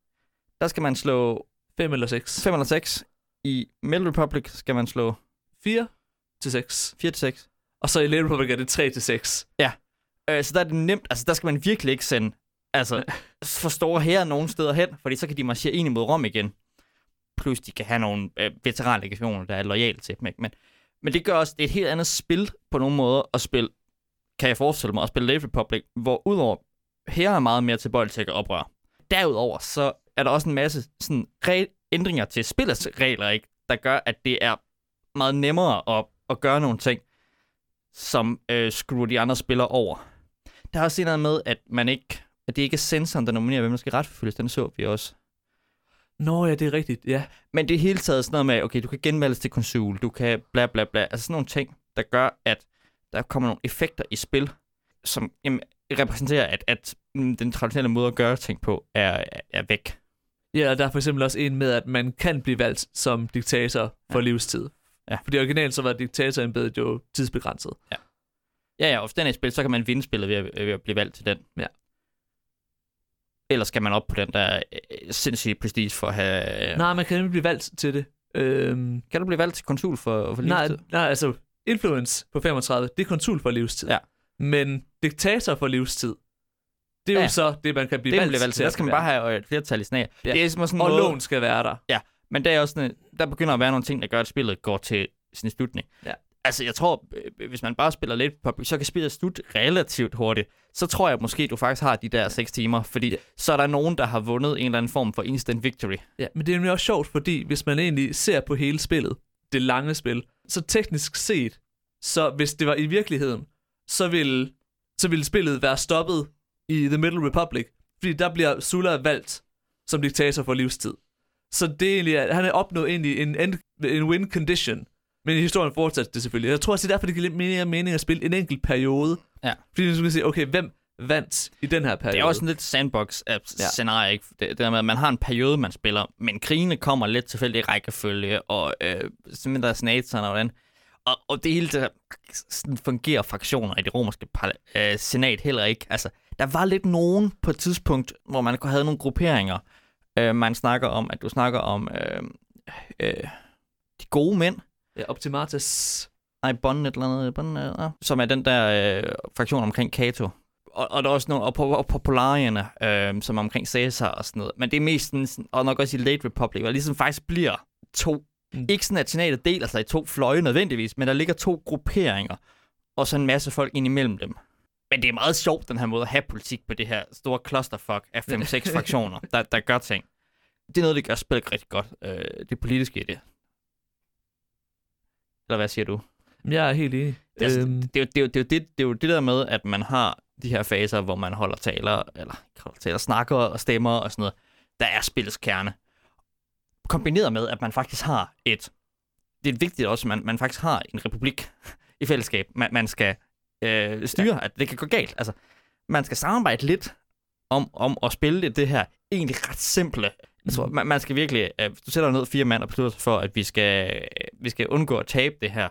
der skal man slå Fem eller seks. 5 eller 6. I Middle Republic skal man slå Fire til seks. 4 til 6. Og så i Late Republic er det 3 til 6. Øh, så der er det nemt, altså der skal man virkelig ikke sende altså, for store her nogen steder hen, fordi så kan de marchere ind imod Rom igen. Plus de kan have nogle øh, veteranlegationer, der er lojale til dem. Ikke? Men, men det gør også, det er et helt andet spil på nogle måder at spille, kan jeg forestille mig, at spille Late Republic, hvor udover her er meget mere tilbøjelig til at oprøre. Derudover så er der også en masse sådan, regel, ændringer til spillets regler, ikke? der gør, at det er meget nemmere at, at gøre nogle ting, som øh, skruer de andre spillere over. Der er også noget med, at man ikke at det ikke er sensoren, der nominerer, hvem der skal retforfølges. Den så vi også. Nå ja, det er rigtigt. Ja. Men det er hele taget sådan noget med, okay, du kan genvælges til konsul, du kan bla bla bla. Altså sådan nogle ting, der gør, at der kommer nogle effekter i spil, som jamen, repræsenterer, at, at mm, den traditionelle måde at gøre ting på er, er væk. Ja, og der er for eksempel også en med, at man kan blive valgt som diktator for Ja. livstid. Ja. Fordi originalt så var diktatorembedet jo tidsbegrænset. Ja, ja, og hvis den er i spil, så kan man vinde spillet ved at, ved at blive valgt til den. Ja. Eller skal man op på den der øh, sindssyge prestige for at have... Ja. Nej, man kan nemlig blive valgt til det. Øhm, Kan du blive valgt til konsul for, for nej, livstid? nej, altså influence på 35, det er konsul for livstid. Ja. Men diktator for livstid, det er Ja. jo så det, man kan blive Det valgt, valgt til. Der skal man bare have øh, et flertal i snag. Ja. Ja. Det er ligesom sådan Og måde, loven skal være der. Men der, er også sådan, der begynder at være nogle ting, der gør, at spillet går til sin slutning. Ja. Altså, jeg tror, øh, hvis man bare spiller lidt på så kan spillet slutte relativt hurtigt. Så tror jeg måske, du faktisk har de der 6 timer, fordi Ja. så er der nogen, der har vundet en eller anden form for instant victory. Ja, men det er nemlig også sjovt, fordi hvis man egentlig ser på hele spillet, det lange spil, så teknisk set, så hvis det var i virkeligheden, så ville, så ville spillet være stoppet i The Middle Republic, fordi der bliver Sulla valgt som diktator for livstid. Så det er egentlig, at han har opnået egentlig en, end, en win condition, men historien fortsatte det selvfølgelig. Jeg tror også, det er derfor, det giver lidt mere mening at spille en enkelt periode. Ja. Fordi du kan sige, okay, hvem vandt i den her periode? Det er også sådan lidt sandbox-scenarie, ikke? Det, det der med, at man har en periode, man spiller, men krigene kommer lidt tilfældigt i rækkefølge, og øh, simpelthen der er senatoren og hvordan. Og, og det hele der, sådan fungerer fraktioner i det romerske øh, senat heller ikke. Altså, der var lidt nogen på et tidspunkt, hvor man havde nogle grupperinger. Øh, man snakker om, at du snakker om øh, øh, de gode mænd, Ja, Optimatus. Nej, Bonn et eller andet, Bonn, øh, ja. som er den der øh, fraktion omkring Cato. Og, og der er også nogle, og, på, og popularierne, øh, som er omkring Caesar og sådan noget. Men det er mest sådan, og nok også i Late Republic, hvor ligesom faktisk bliver to, mm. ikke sådan at senatet deler sig i to fløje nødvendigvis, men der ligger to grupperinger, og så en masse folk ind imellem dem. Men det er meget sjovt, den her måde at have politik på det her store clusterfuck af 5-6 fraktioner, der, der gør ting. Det er noget, der gør spillet rigtig godt. Øh, det politiske i det. Eller hvad siger du? Jeg er helt enig. Det er, altså, Øhm, det, er jo, det, er jo, det, er jo det, det er jo det der med, at man har de her faser, hvor man holder taler, eller holder taler, snakker og stemmer og sådan noget, der er spillets kerne. Kombineret med, at man faktisk har et, det er vigtigt også, at man, man faktisk har en republik i fællesskab, man, man skal øh, styre, ja. at det kan gå galt. Altså, man skal samarbejde lidt om, om at spille det, det her egentlig ret simple. Jeg tror, man, man skal virkelig, øh, hvis du sætter ned fire mand og beslutter sig for, at vi skal, øh, vi skal undgå at tabe det her,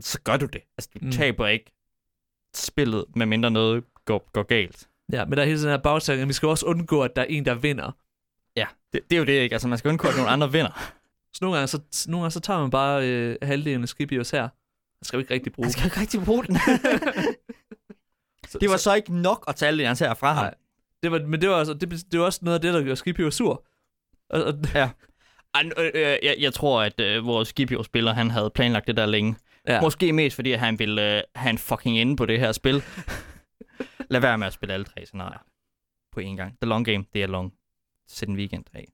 så gør du det. Altså, du Mm. mm. taber ikke spillet, medmindre noget går, går galt. Ja, men der er hele den her bagtanke, vi skal også undgå, at der er en, der vinder. Ja, det, det er jo det, ikke? Altså, man skal undgå, at nogle andre vinder. Så nogle gange, så, nogle gange, så tager man bare øh, halvdelen af Skibios her. Det skal vi ikke rigtig bruge. Man skal ikke rigtig bruge den. Så- det var så, så ikke nok at tage alle hans her fra ham. Nej. det var, men det var, altså, det, det var også noget af det, der gør Skibio sur. Og, Ej, øh, øh, jeg, jeg tror, at øh, vores Scipio-spiller, han havde planlagt det der længe. ja. Ja. Måske mest, fordi han ville øh, have en fucking inde på det her spil. Lad være med at spille alle tre scenarier på én gang. The long game, det er long. Sæt en weekend af.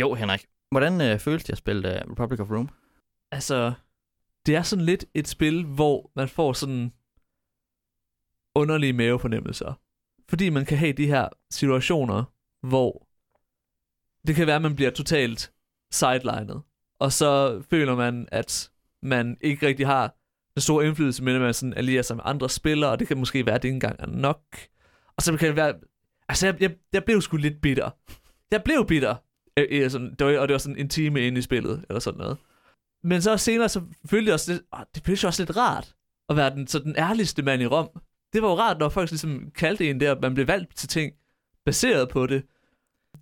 Jo, Henrik. Hvordan øh, føles det at spille øh, Republic of Rome? Altså, det er sådan lidt et spil, hvor man får sådan underlige mavefornemmelser. Fordi man kan have de her situationer, hvor det kan være, at man bliver totalt sidelined. Og så føler man, at man ikke rigtig har den store indflydelse, men at man sådan allierer sig med andre spillere, og det kan måske være, at det ikke engang er nok. Og så kan det være... Altså, jeg, jeg, jeg blev sgu lidt bitter. Jeg blev bitter. Øh, øh sådan, det var, og det var sådan en time inde i spillet, eller sådan noget. Men så senere, så følte jeg også lidt, åh, det føltes også lidt rart, at være den, så den ærligste mand i Rom. Det var jo rart, når folk ligesom kaldte en der, man blev valgt til ting baseret på det.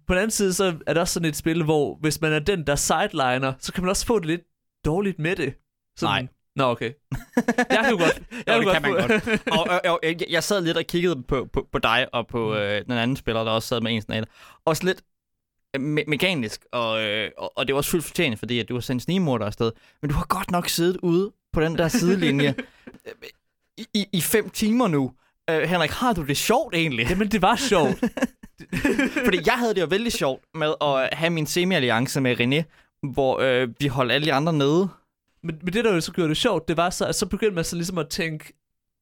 På den anden side, så er det også sådan et spil, hvor hvis man er den, der sideliner, så kan man også få det lidt dårligt med det. Sådan, Nej. Nå, okay. Jeg kan jo godt. Jeg Jo, det jo kan man godt. og, og, og, jeg, jeg sad lidt og kiggede på, på, på dig og på øh, den anden spiller, der også sad med en sådan en. Også lidt øh, me- mekanisk, og, øh, og, og det var også fuldt fortjent, fordi at du har sendt snigmorder afsted. Men du har godt nok siddet ude på den der sidelinje i, i, fem timer nu. Øh, Henrik, har du det sjovt egentlig? Jamen, det var sjovt. Fordi jeg havde det jo vældig sjovt med at have min semi-alliance med René, hvor øh, vi holdt alle de andre nede. Men, men det, der jo så gjorde det sjovt, det var så, at så begyndte man så ligesom at tænke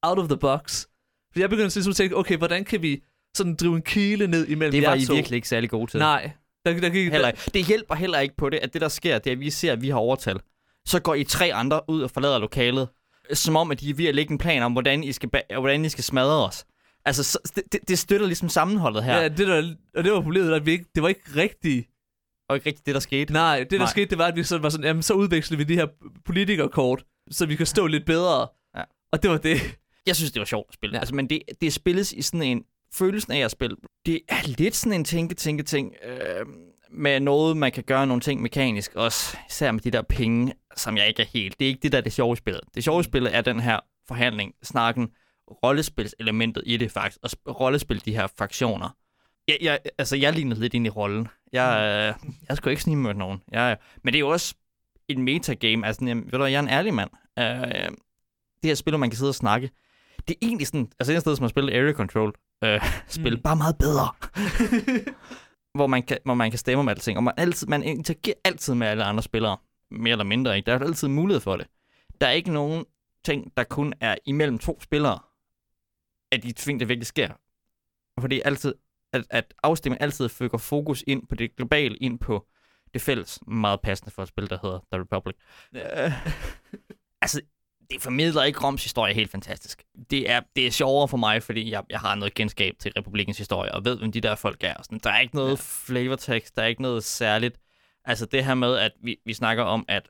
out of the box. Fordi jeg begyndte så ligesom at tænke, okay, hvordan kan vi sådan drive en kile ned imellem Det var I to? virkelig ikke særlig gode til. Nej. Der, der gik, Heller ikke. Det hjælper heller ikke på det, at det der sker, det er, at vi ser, at vi har overtal. Så går I tre andre ud og forlader lokalet, som om, at de er ved at lægge en plan om, hvordan I skal, hvordan I skal smadre os. Altså, så, det, det, støtter ligesom sammenholdet her, Ja, det der, og det var problemet, at vi ikke, det var ikke rigtigt. og ikke rigtigt det, der skete. Nej, det der Nej. skete, det var, at vi så var sådan, jamen så udvekslede vi de her politikerkort, så vi kan stå lidt bedre. Ja. Og det var det. Jeg synes, det var sjovt at spille. Ja. Altså, men det, det spilles i sådan en følelsen af at spille. Det er lidt sådan en tænke-tænke-ting øh, med noget, man kan gøre nogle ting mekanisk også. Især med de der penge, som jeg ikke er helt. Det er ikke det, der er det sjove spillet. Det sjove spillet er den her forhandling, snakken, rollespilselementet i det faktisk, og sp- rollespil de her fraktioner. Jeg, jeg, altså, jeg lignede lidt ind i rollen. Jeg, øh, jeg skulle ikke snige nogen. Jeg, men det er jo også et metagame. Altså, jamen, ved du, jeg er en ærlig mand. Øh, det her spil, hvor man kan sidde og snakke. Det er egentlig sådan, altså et sted, som at spille Area Control øh, spil, Mm. mm. bare meget bedre. hvor, man kan, hvor man kan stemme om alting, og man, altid, man interagerer altid med alle andre spillere, mere eller mindre. Ikke? Der er altid mulighed for det. Der er ikke nogen ting, der kun er imellem to spillere, af de ting, der virkelig sker. Fordi altid, at, at afstemningen altid fører fokus ind på det globale, ind på det fælles. Meget passende for et spil, der hedder The Republic. Ja. Øh, altså, det formidler ikke Roms historie helt fantastisk. Det er, det er sjovere for mig, fordi jeg, jeg har noget genskab til republikens historie, og ved, hvem de der folk er. og Sådan. Der er ikke noget Ja. flavortext, der er ikke noget særligt. Altså det her med, at vi, vi snakker om, at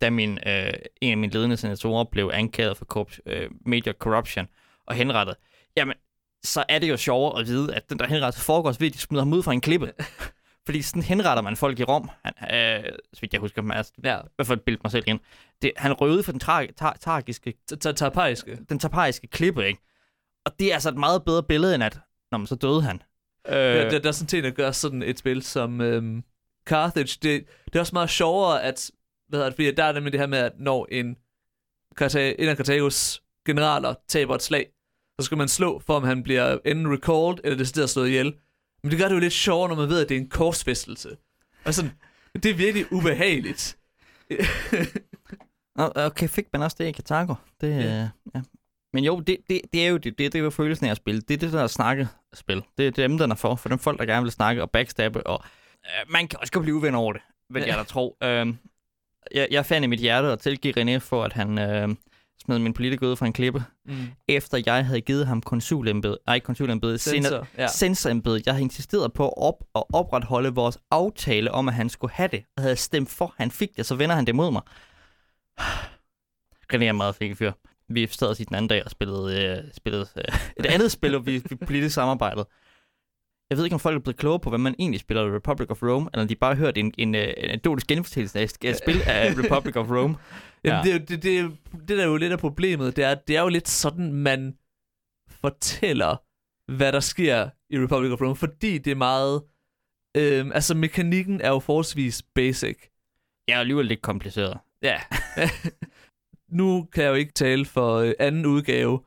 da min, øh, en af mine ledende senatorer blev anklaget for korrupt, øh, media corruption og henrettet, jamen, så er det jo sjovere at vide, at den der henrettelse foregår ved, at de smider ham ud fra en klippe. Fordi sådan henretter man folk i Rom. Han, øh, så vidt jeg husker, altså, Ja, i hvert fald bilde mig selv ind. Det, han røvede for den tra- tra- tragiske, tapaiske. den tapariske klippe, ikke? Og det er altså et meget bedre billede, end at, når man så døde han. Øh, Der, der, der er sådan ting, der gør sådan et spil som øhm, Carthage. Det, det er også meget sjovere, at, hvad hedder det, fordi der er nemlig det her med, at når en, en af Carthagos generaler taber et slag, så skal man slå, for om han bliver enten recalled, eller decideret slået ihjel. Men det gør det jo lidt sjovere, når man ved, at det er en korsfæstelse. Og sådan, det er virkelig ubehageligt. Okay, fik man også det i Katago? Det, Ja. ja. ja. Men jo, det, det, det er jo det, det, det er jo følelsen af at spille. Det er det der snakkespil. Det er dem, den er for. For dem folk, der gerne vil snakke og backstabbe. Og øh, man kan også godt blive uvenner over det, vil jeg da tro. Øh, jeg, jeg fandt i mit hjerte at tilgive René for, at han øh, smed min politiker ud fra en klippe, Mm. efter jeg havde givet ham konsulembede, nej, ikke konsulembede, Sensor, ja. Jeg havde insisteret på at op og opretholde vores aftale om, at han skulle have det, og havde stemt for, han fik det, så vender han det mod mig. René er meget flink fyr. Vi sad os i den anden dag og spillede, øh, spillede øh, et andet spil, og vi, vi politisk samarbejdet. Jeg ved ikke, om folk er blevet klogere på, hvad man egentlig spiller i Republic of Rome, eller om de bare har hørt en, en, øh, en anekdotisk genfortællelse af et spil af Republic of Rome. Jamen, Ja. det, jo- det, det, jo- det, der er jo lidt af problemet, det er, det er jo lidt sådan, man fortæller, hvad der sker i Republic of Rome, fordi det er meget... Øhm, altså, mekanikken er jo forholdsvis basic. Jeg er alligevel lidt kompliceret. Ja. nu kan jeg jo ikke tale for øh, anden udgave,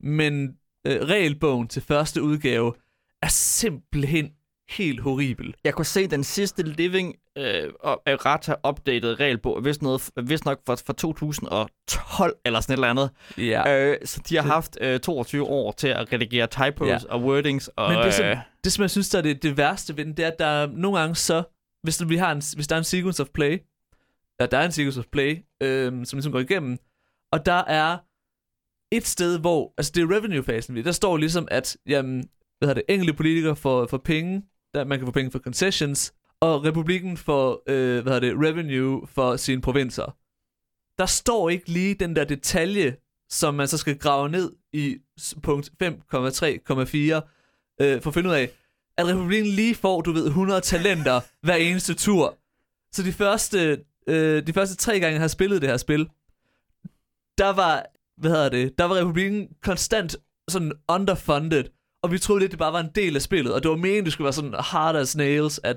men øh, regelbogen til første udgave er simpelthen helt horribel. Jeg kunne se den sidste Living øh, og Errata updated regelbog, hvis, noget, hvis nok fra, fra 2012 eller sådan et eller andet. Ja. Øh, så de har haft øh, 22 år til at redigere typos Ja. og wordings. Og, Men det, øh, som, det, som jeg synes, der er det, det værste ved den, det er, at der er nogle gange så, hvis, der, vi har en, hvis der er en sequence of play, ja, der er en sequence of play, øhm, som ligesom går igennem, og der er et sted, hvor, altså det er revenue-fasen, der står ligesom, at jamen, hvad hedder det, enkelte politikere for, for penge, der man kan få penge for concessions, og republikken får, øh, hvad hedder det, revenue for sine provinser. Der står ikke lige den der detalje, som man så skal grave ned i punkt 5,3,4, øh, for at finde ud af, at republikken lige får, du ved, 100 talenter hver eneste tur. Så de første, øh, de første tre gange, jeg har spillet det her spil, der var, hvad hedder det, der var republikken konstant sådan underfunded, og vi troede lidt, det bare var en del af spillet, og det var meningen, det skulle være sådan hard as nails, at,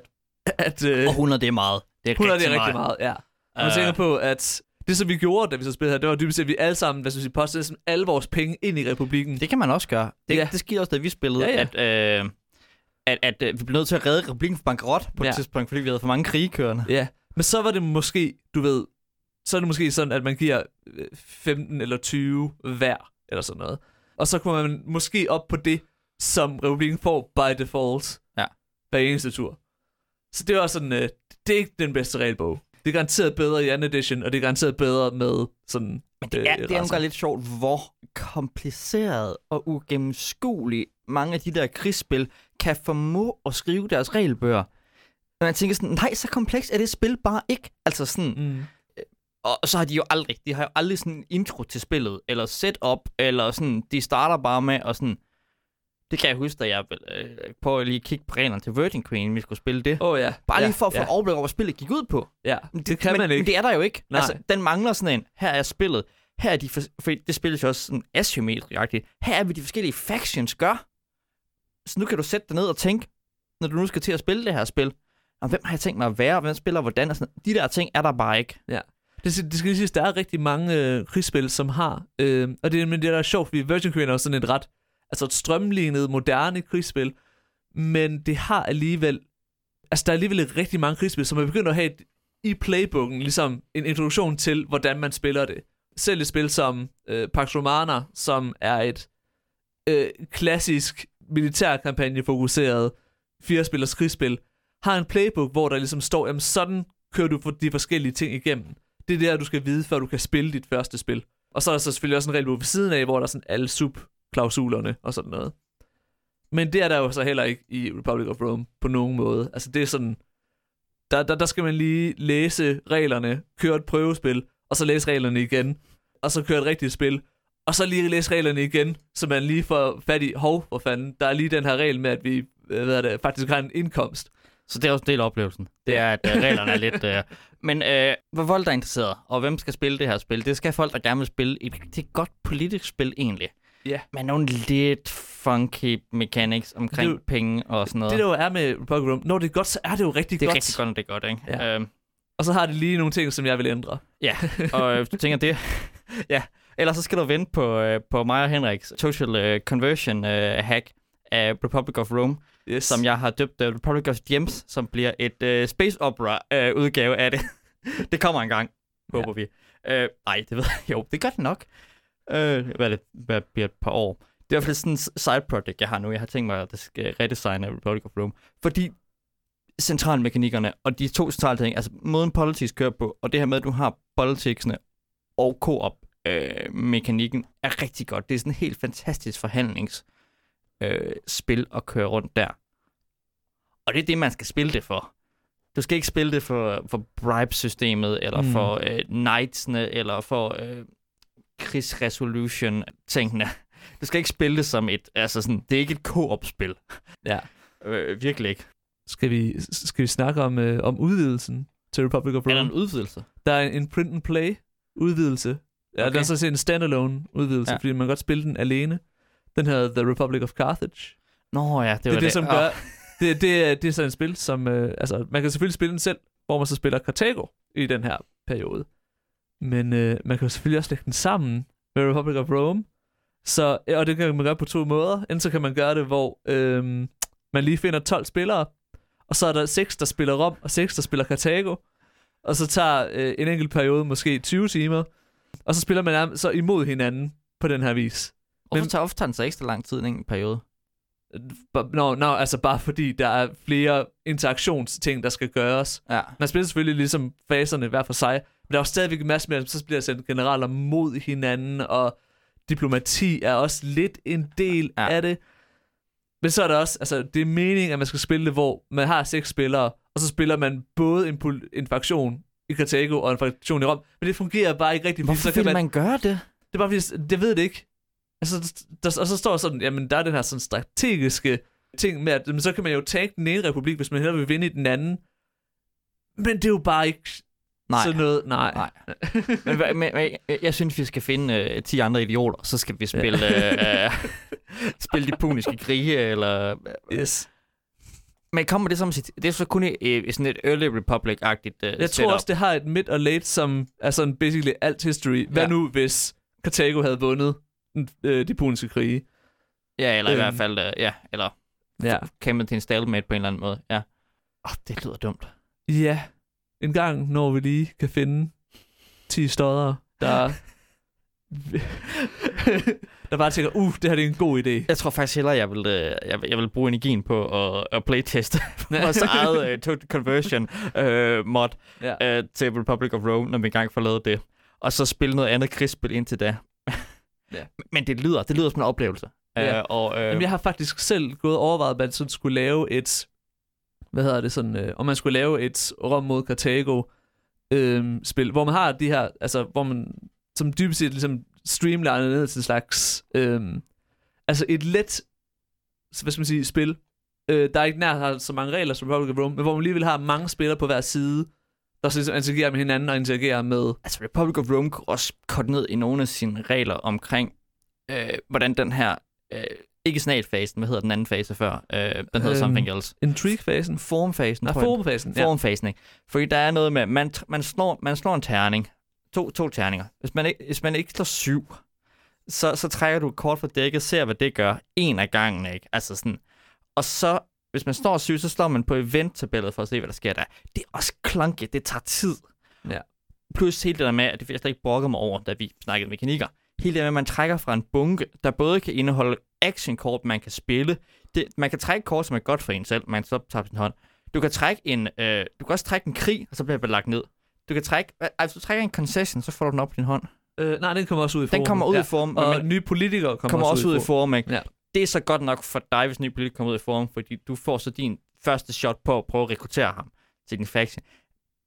at øh, og 100, det er meget. Det er 100 rigtig det er rigtig meget, ja. Og man Øh. tænker på, at det, som vi gjorde, da vi så spillede her, det var dybest set, at vi alle sammen, hvad skal vi postede sådan alle vores penge ind i republikken. Det kan man også gøre. Det, Ja. det skete også, da vi spillede, Ja, ja, at, øh, at, at øh, vi blev nødt til at redde republikken fra bankerot på Ja. et tidspunkt, fordi vi havde for mange krige kørende. Ja, men så var det måske, du ved, så er det måske sådan, at man giver øh, 15 eller 20 hver, eller sådan noget. Og så kommer man måske op på det, som republikken får by default Ja. hver eneste tur. Så det er også sådan, øh, det er ikke den bedste regelbog. Det er garanteret bedre i 2. edition, og det er garanteret bedre med sådan... Men det er, øh, det er lidt sjovt, hvor kompliceret og ugennemskueligt mange af de der krigsspil kan formå at skrive deres regelbøger. Og man tænker sådan, nej, så kompleks er det spil bare ikke. Altså sådan, Mm. og så har de jo aldrig, de har jo aldrig sådan en intro til spillet, eller setup, eller sådan, de starter bare med og sådan, det kan jeg huske, da jeg øh, prøvede lige at kigge på reglerne til Virgin Queen, vi skulle spille det. Åh oh, ja. Bare ja, lige for at få ja, ja. overblik over, hvad spillet gik ud på. Ja, det kan men, man ikke. Men det er der jo ikke. Nej. Altså, den mangler sådan en, her er spillet, her er de, for, for det spilles jo også sådan asymmetrisk Her er, hvad de forskellige factions gør. Så nu kan du sætte dig ned og tænke, når du nu skal til at spille det her spil, om hvem har jeg tænkt mig at være, og hvem spiller hvordan, og sådan De der ting er der bare ikke. Det, skal- det skal lige siges, der er rigtig mange øh, krigsspil, som har, øh, og det, men det der er sjovt, fordi Virgin Queen er jo sådan et ret, altså et strømlignet, moderne krigsspil, men det har alligevel, altså der er alligevel rigtig mange krigsspil, som er begyndt at have et, i playbooken, ligesom en introduktion til, hvordan man spiller det. Selv et spil som øh, Pax Romana, som er et øh, klassisk militærkampagne-fokuseret firespillers krigsspil, har en playbook, hvor der ligesom står, jamen sådan kører du for de forskellige ting igennem. Det er det, du skal vide, før du kan spille dit første spil. Og så er der så selvfølgelig også en regelbog ved siden af, hvor der er sådan alle subklausulerne og sådan noget. Men det er der jo så heller ikke i Republic of Rome på nogen måde. Altså det er sådan, der, der, der skal man lige læse reglerne, køre et prøvespil, og så læse reglerne igen, og så køre et rigtigt spil, og så lige læse reglerne igen, så man lige får fat i, hov, for fanden, der er lige den her regel med, at vi øh, hvad er det, faktisk har en indkomst. Så det er også en del af oplevelsen. Det er, at øh, reglerne er lidt... Øh, men øh, hvor folk der er interesseret, og hvem skal spille det her spil? Det skal folk, der gerne vil spille et rigtig godt politisk spil egentlig. Ja. Men nogle lidt funky mechanics omkring Det penge og sådan noget. Det der jo er med Rome, når det er godt, så er det jo rigtig det er godt. rigtig godt, når det er godt, ikke? Ja. Øhm, Og så har det lige nogle ting, som jeg vil ændre. og øh, du tænker det... ja, ellers så skal du vente på, øh, på mig og Henriks social øh, conversion øh, hack af Republic of Rome, Yes. som jeg har døbt uh, Republic of Gems, som bliver et uh, space opera uh, udgave af det. det kommer en gang, håber vi. Uh, nej, det ved jeg jo, det gør det nok. Uh, hvad det, hvad bliver et par år. Det er i hvert fald sådan en side project, jeg har nu. Jeg har tænkt mig, at det skal redesigne Republic of Rome. Fordi centralmekanikkerne, og de to centrale ting, altså måden politics kører på, og det her med, at du har politicsene og co-op øh, mekanikken, er rigtig godt. Det er sådan et helt fantastisk forhandlings øh, at køre rundt der. Og det er det, man skal spille det for. Du skal ikke spille det for, for bribe-systemet, eller mm. for øh, knightsene, eller for øh, krigsresolution-tingene. Du skal ikke spille det som et, altså sådan, det er ikke et co-op-spil. Ja. Øh, virkelig ikke. Skal vi, skal vi snakke om, øh, om udvidelsen til Republic of Er der Rome? en udvidelse? Der er en, en print and play udvidelse. Ja, Okay. der er så en standalone udvidelse, Ja. fordi man kan godt spille den alene. Den hedder The Republic of Carthage. Nå ja, det, Det, var det er det, som Åh, gør... Det, det, er, det er sådan et spil, som... Øh, altså, man kan selvfølgelig spille den selv, hvor man så spiller Carthago i den her periode. Men øh, man kan jo selvfølgelig også lægge den sammen med Republic of Rome. Så, og det kan man gøre på to måder. Enten så kan man gøre det, hvor øh, man lige finder 12 spillere, og så er der seks, der spiller Rom, og seks, der spiller Karthago. Og så tager øh, en enkelt periode måske 20 timer, og så spiller man så imod hinanden på den her vis. Hvorfor Men- tager, tager den så ekstra lang tid i en periode? Nå, no, no, altså bare fordi der er flere interaktionsting, der skal gøres. Ja. Man spiller selvfølgelig ligesom faserne hver for sig, men der er jo stadigvæk en masse mere, så bliver der sendt generaler mod hinanden, og diplomati er også lidt en del Ja. af det. Men så er der også, altså det er meningen, at man skal spille det, hvor man har seks spillere, og så spiller man både en, en fraktion i Karthago og en fraktion i Rom, men det fungerer bare ikke rigtigt. fordi Hvorfor så kan vil man gøre det? det er bare fordi, det ved det ikke. Altså, der, og så står sådan, jamen der er den her sådan strategiske ting med, at så kan man jo tage den ene republik, hvis man hellere vil vinde i den anden. Men det er jo bare ikke Nej. sådan noget, nej. Nej. men, men, men jeg, synes, vi skal finde øh, 10 andre idioter, så skal vi spille, øh, øh, spille de puniske krige, eller... Yes. Men kommer det som sit... Det er så kun i, i sådan et Early Republic-agtigt øh, Jeg tror også, det har et mid og late, som er sådan basically alt history. Hvad Ja. nu, hvis Karthago havde vundet øh, de puniske krige? Ja, eller i Øhm. hvert fald... Øh, ja, eller Ja. kæmpet til en stalemate på en eller anden måde. Ja. Åh, oh, det lyder dumt. Ja. En gang, når vi lige kan finde 10 stodder, der... der bare tænker, uh, det her det er en god idé. Jeg tror faktisk hellere, jeg vil, øh, jeg, vil- jeg vil bruge energien på at, at playteste vores eget øh, total conversion øh, mod Ja. øh, til Republic of Rome, når vi engang får lavet det. Og så spille noget andet krigsspil indtil da. Ja. Men det lyder, det lyder som en oplevelse. Ja. Øh, og, øh, Jamen, jeg har faktisk selv gået og overvejet, at man sådan skulle lave et... Hvad hedder det sådan? Øh, om man skulle lave et Rom mod Cartago øh, spil, hvor man har de her... Altså, hvor man som dybest set ligesom streamliner ned til en slags... Øh, altså et let... Hvad skal man sige? Spil. Øh, der er ikke nær har så mange regler som Republic of Rome, men hvor man alligevel har mange spillere på hver side, der så ligesom interagerer med hinanden og interagerer med... altså Republic of Rome kunne også korte ned i nogle af sine regler omkring, øh, hvordan den her, øh, ikke signalfasen, hvad hedder den anden fase før? Øh, den hedder Øhm, something else. Intrigue-fasen. Formfasen, Nej, jeg. formfasen. Ja. formfasen, ikke? Fordi der er noget med, man, man, slår, man slår en terning. To, to terninger. Hvis man, ikke, hvis man ikke slår syv, så, så trækker du et kort fra dækket, ser hvad det gør, en af gangen, ikke? Altså sådan. Og så, hvis man slår syv, så slår man på event-tabellet for at se, hvad der sker der. Det er også klunky, det tager tid. Ja. Plus hele det der med, at det vil jeg slet ikke brokke mig over, da vi snakkede mekanikker. Hele det med, at man trækker fra en bunke, der både kan indeholde actionkort, man kan spille. Det, man kan trække kort, som er godt for en selv, man så tager sin hånd. Du kan trække en, øh, du kan også trække en krig, og så bliver det lagt ned. Du kan trække, altså du trækker en concession, så får du den op på din hånd. Øh, nej, den kommer også ud i Den kommer ud ja. i form, Og men nye politikere kommer, kommer også ud i form, ikke? Ja. Det er så godt nok for dig, hvis en ny politiker kommer ud i form, fordi du får så din første shot på at prøve at rekruttere ham til din faction.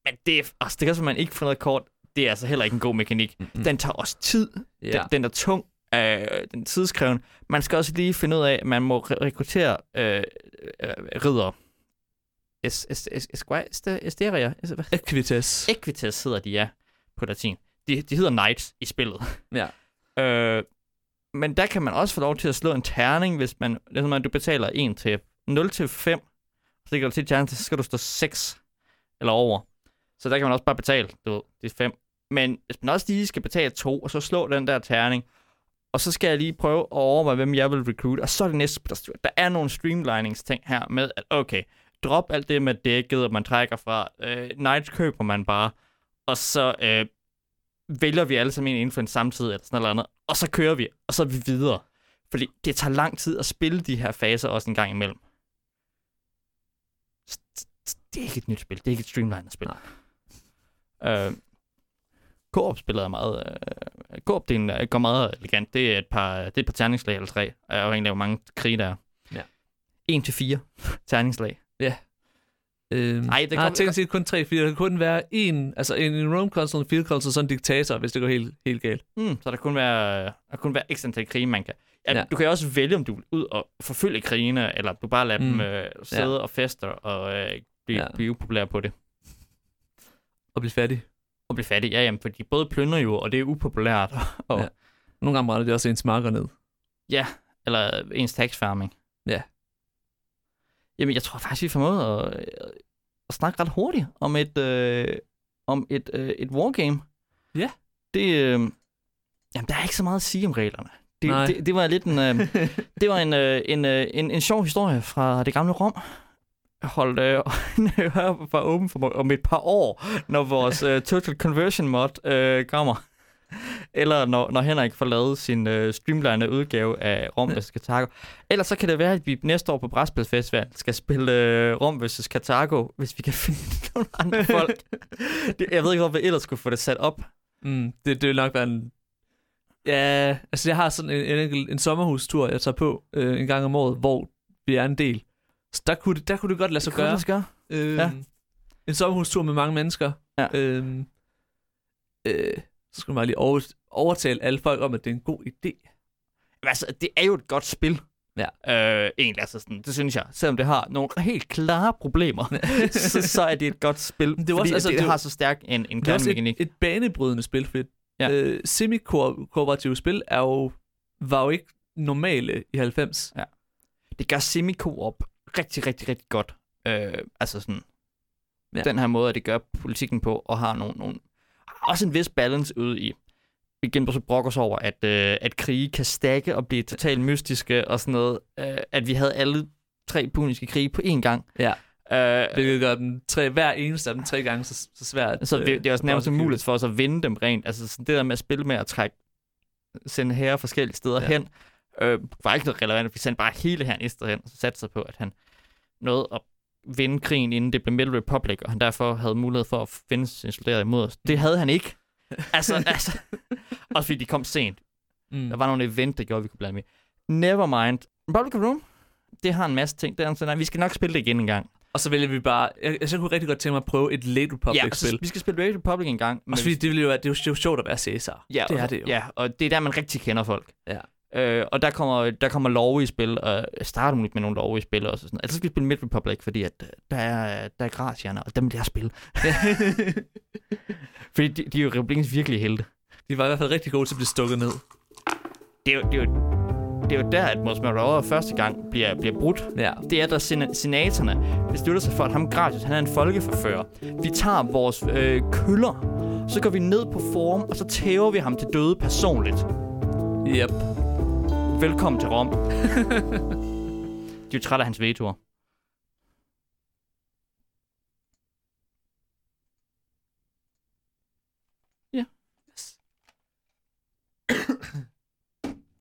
Men det er, altså, det kan man ikke få noget kort. Det er altså heller ikke en god mekanik. Mm-hmm. Den tager også tid. ja. Den, den er tung. Øh, den tidskrævende. Man skal også lige finde ud af, at man må re- rekruttere øh, øh, ridder. Esquire, este- Esteria? Equites. Equites hedder de, ja, på latin. De, de hedder knights i spillet. Ja. Øh, men der kan man også få lov til at slå en terning, hvis man, det er som, at du betaler 1 til 0 til 5, så ligger du til terning, så skal du stå 6 eller over. Så der kan man også bare betale, du ved, det er 5. Men hvis man også lige skal betale 2, og så slå den der terning, og så skal jeg lige prøve at overveje, hvem jeg vil recruit, og så er det næste, der, der er nogle streamlinings ting her med, at okay, drop alt det med dækket, og man trækker fra, øh, Knights køber man bare, og så øh, vælger vi alle sammen en inden for en samtid eller sådan noget andet, og så kører vi, og så er vi videre. Fordi det tager lang tid at spille de her faser også en gang imellem. Det er ikke et nyt spil, det er ikke et streamliner spil. Øh, Coop-spillet er meget... Øh, Coop-delen er- går meget elegant. Det er et par, det er et par terningslag eller tre, afhængig af, hvor mange krige der er. Ja. 1 til 4 terningslag. Øhm, Ej, det nej, tænk sig kun 3 4 Der kan kun være en, altså en, en Rome Consul, en Field Consul, sådan en diktator, hvis det går helt, helt galt. Mm, så der kun være, der kan kun være x antal krige, man kan. Ja, Ja. ja. Du kan jo også vælge, om du vil ud og forfølge krigene, eller du bare lader Mm. dem øh, sidde ja. og fester og øh, blive, Ja. ja. blive upopulære på det. Og blive fattig. Og blive fattig. Ja, jamen, for de både plyndrer jo, og det er upopulært. Og, Ja. Nogle gange brænder det også ens marker ned. ja, eller ens taxfarming. Ja. Jamen, jeg tror faktisk, vi formåede at, at snakke ret hurtigt om et, øh, om et, øh, et wargame. Ja. Det, øh, jamen, der er ikke så meget at sige om reglerne. Nej. Det, det, det var lidt en, øh, det var en, øh, en, øh, en, en sjov historie fra det gamle Rom holdt øh, øjnene for åben for om et par år, når vores øh, Total Conversion mod øh, kommer. Eller når, når Henrik får lavet sin øh, streamlinede udgave af Rom vs. Katargo. Ellers så kan det være, at vi næste år på Brætspil Festival skal spille øh, Rom vs. Katargo, hvis vi kan finde nogle andre folk. det, jeg ved ikke, hvor vi ellers skulle få det sat op. Mm, det, det vil nok være en... Ja, altså jeg har sådan en, en, enkelt, en sommerhustur, jeg tager på øh, en gang om året, hvor vi er en del. Så der kunne det, der kunne det godt lade sig Det gøre. det gøre. Øh, Ja. En sommerhustur med mange mennesker. Ja. Øh, øh, så skulle man bare lige over, overtale alle folk om, at det er en god idé. Altså, det er jo et godt spil. Ja. Øh, egentlig, altså sådan, det synes jeg. Selvom det har nogle helt klare problemer, så, så er det et godt spil. Det er jo fordi også- altså, det, det har så stærk en, en Det er kernemekanik. et, et banebrydende spil, fordi Ja. ja. øh, semi-kooperative spil er jo, var jo ikke normale i 90. Det gør semi-co-op rigtig, rigtig, rigtig godt. Øh, altså sådan, ja. Den her måde, at det gør politikken på, og har nogle, nogle også en vis balance ude i. Igen så brokker os over, at, øh, at krige kan stakke og blive totalt mystiske og sådan noget. Øh, at vi havde alle tre puniske krige på én gang. Ja. Øh, Hvilket gør dem tre, hver eneste af dem tre gange så, så svært. Så vi, det er også nærmest umuligt for os at vinde dem rent. Altså sådan det der med at spille med at trække, sende herrer forskellige steder. Ja. hen, øh, var ikke noget relevant. Vi sendte bare hele herren et sted hen, satte sig på, at han nåede at vinde krigen, inden det blev Middle Republic, og han derfor havde mulighed for at finde sin soldater imod os. Det havde han ikke. altså, altså, også fordi de kom sent. Mm. Der var nogle event, der gjorde, at vi kunne blande med. Never mind. Republic of Rome, det har en masse ting. Det er sådan, vi skal nok spille det igen en gang. Og så vælger vi bare... Jeg, jeg, jeg kunne rigtig godt tænke mig at prøve et Late ja, Republic-spil. så vi skal spille Raid Republic en gang. Også fordi det, ville jo være, det, er jo, sjovt at være Caesar. Ja, det er det jo. Ja, og det er der, man rigtig kender folk. Ja. Øh, og der kommer, der kommer love i spil, og jeg starter med nogle love i spil, og så sådan. Altså, så skal vi spille Mid Republic, fordi at, øh, der er, der er gratierne, og dem vil jeg spille. fordi de, de er jo Republikens virkelige helte. De var i hvert fald rigtig gode til at blive stukket ned. Det er jo, det er jo, det er jo der, at Mos Marauder første gang bliver, bliver brudt. Ja. Det er, der sena- senatorerne beslutter sig for, at ham Gratius, han er en folkeforfører. Vi tager vores øh, køller, så går vi ned på forum, og så tæver vi ham til døde personligt. Yep. Velkommen til Rom. De er trætte af hans vetoer. Ja. Yes.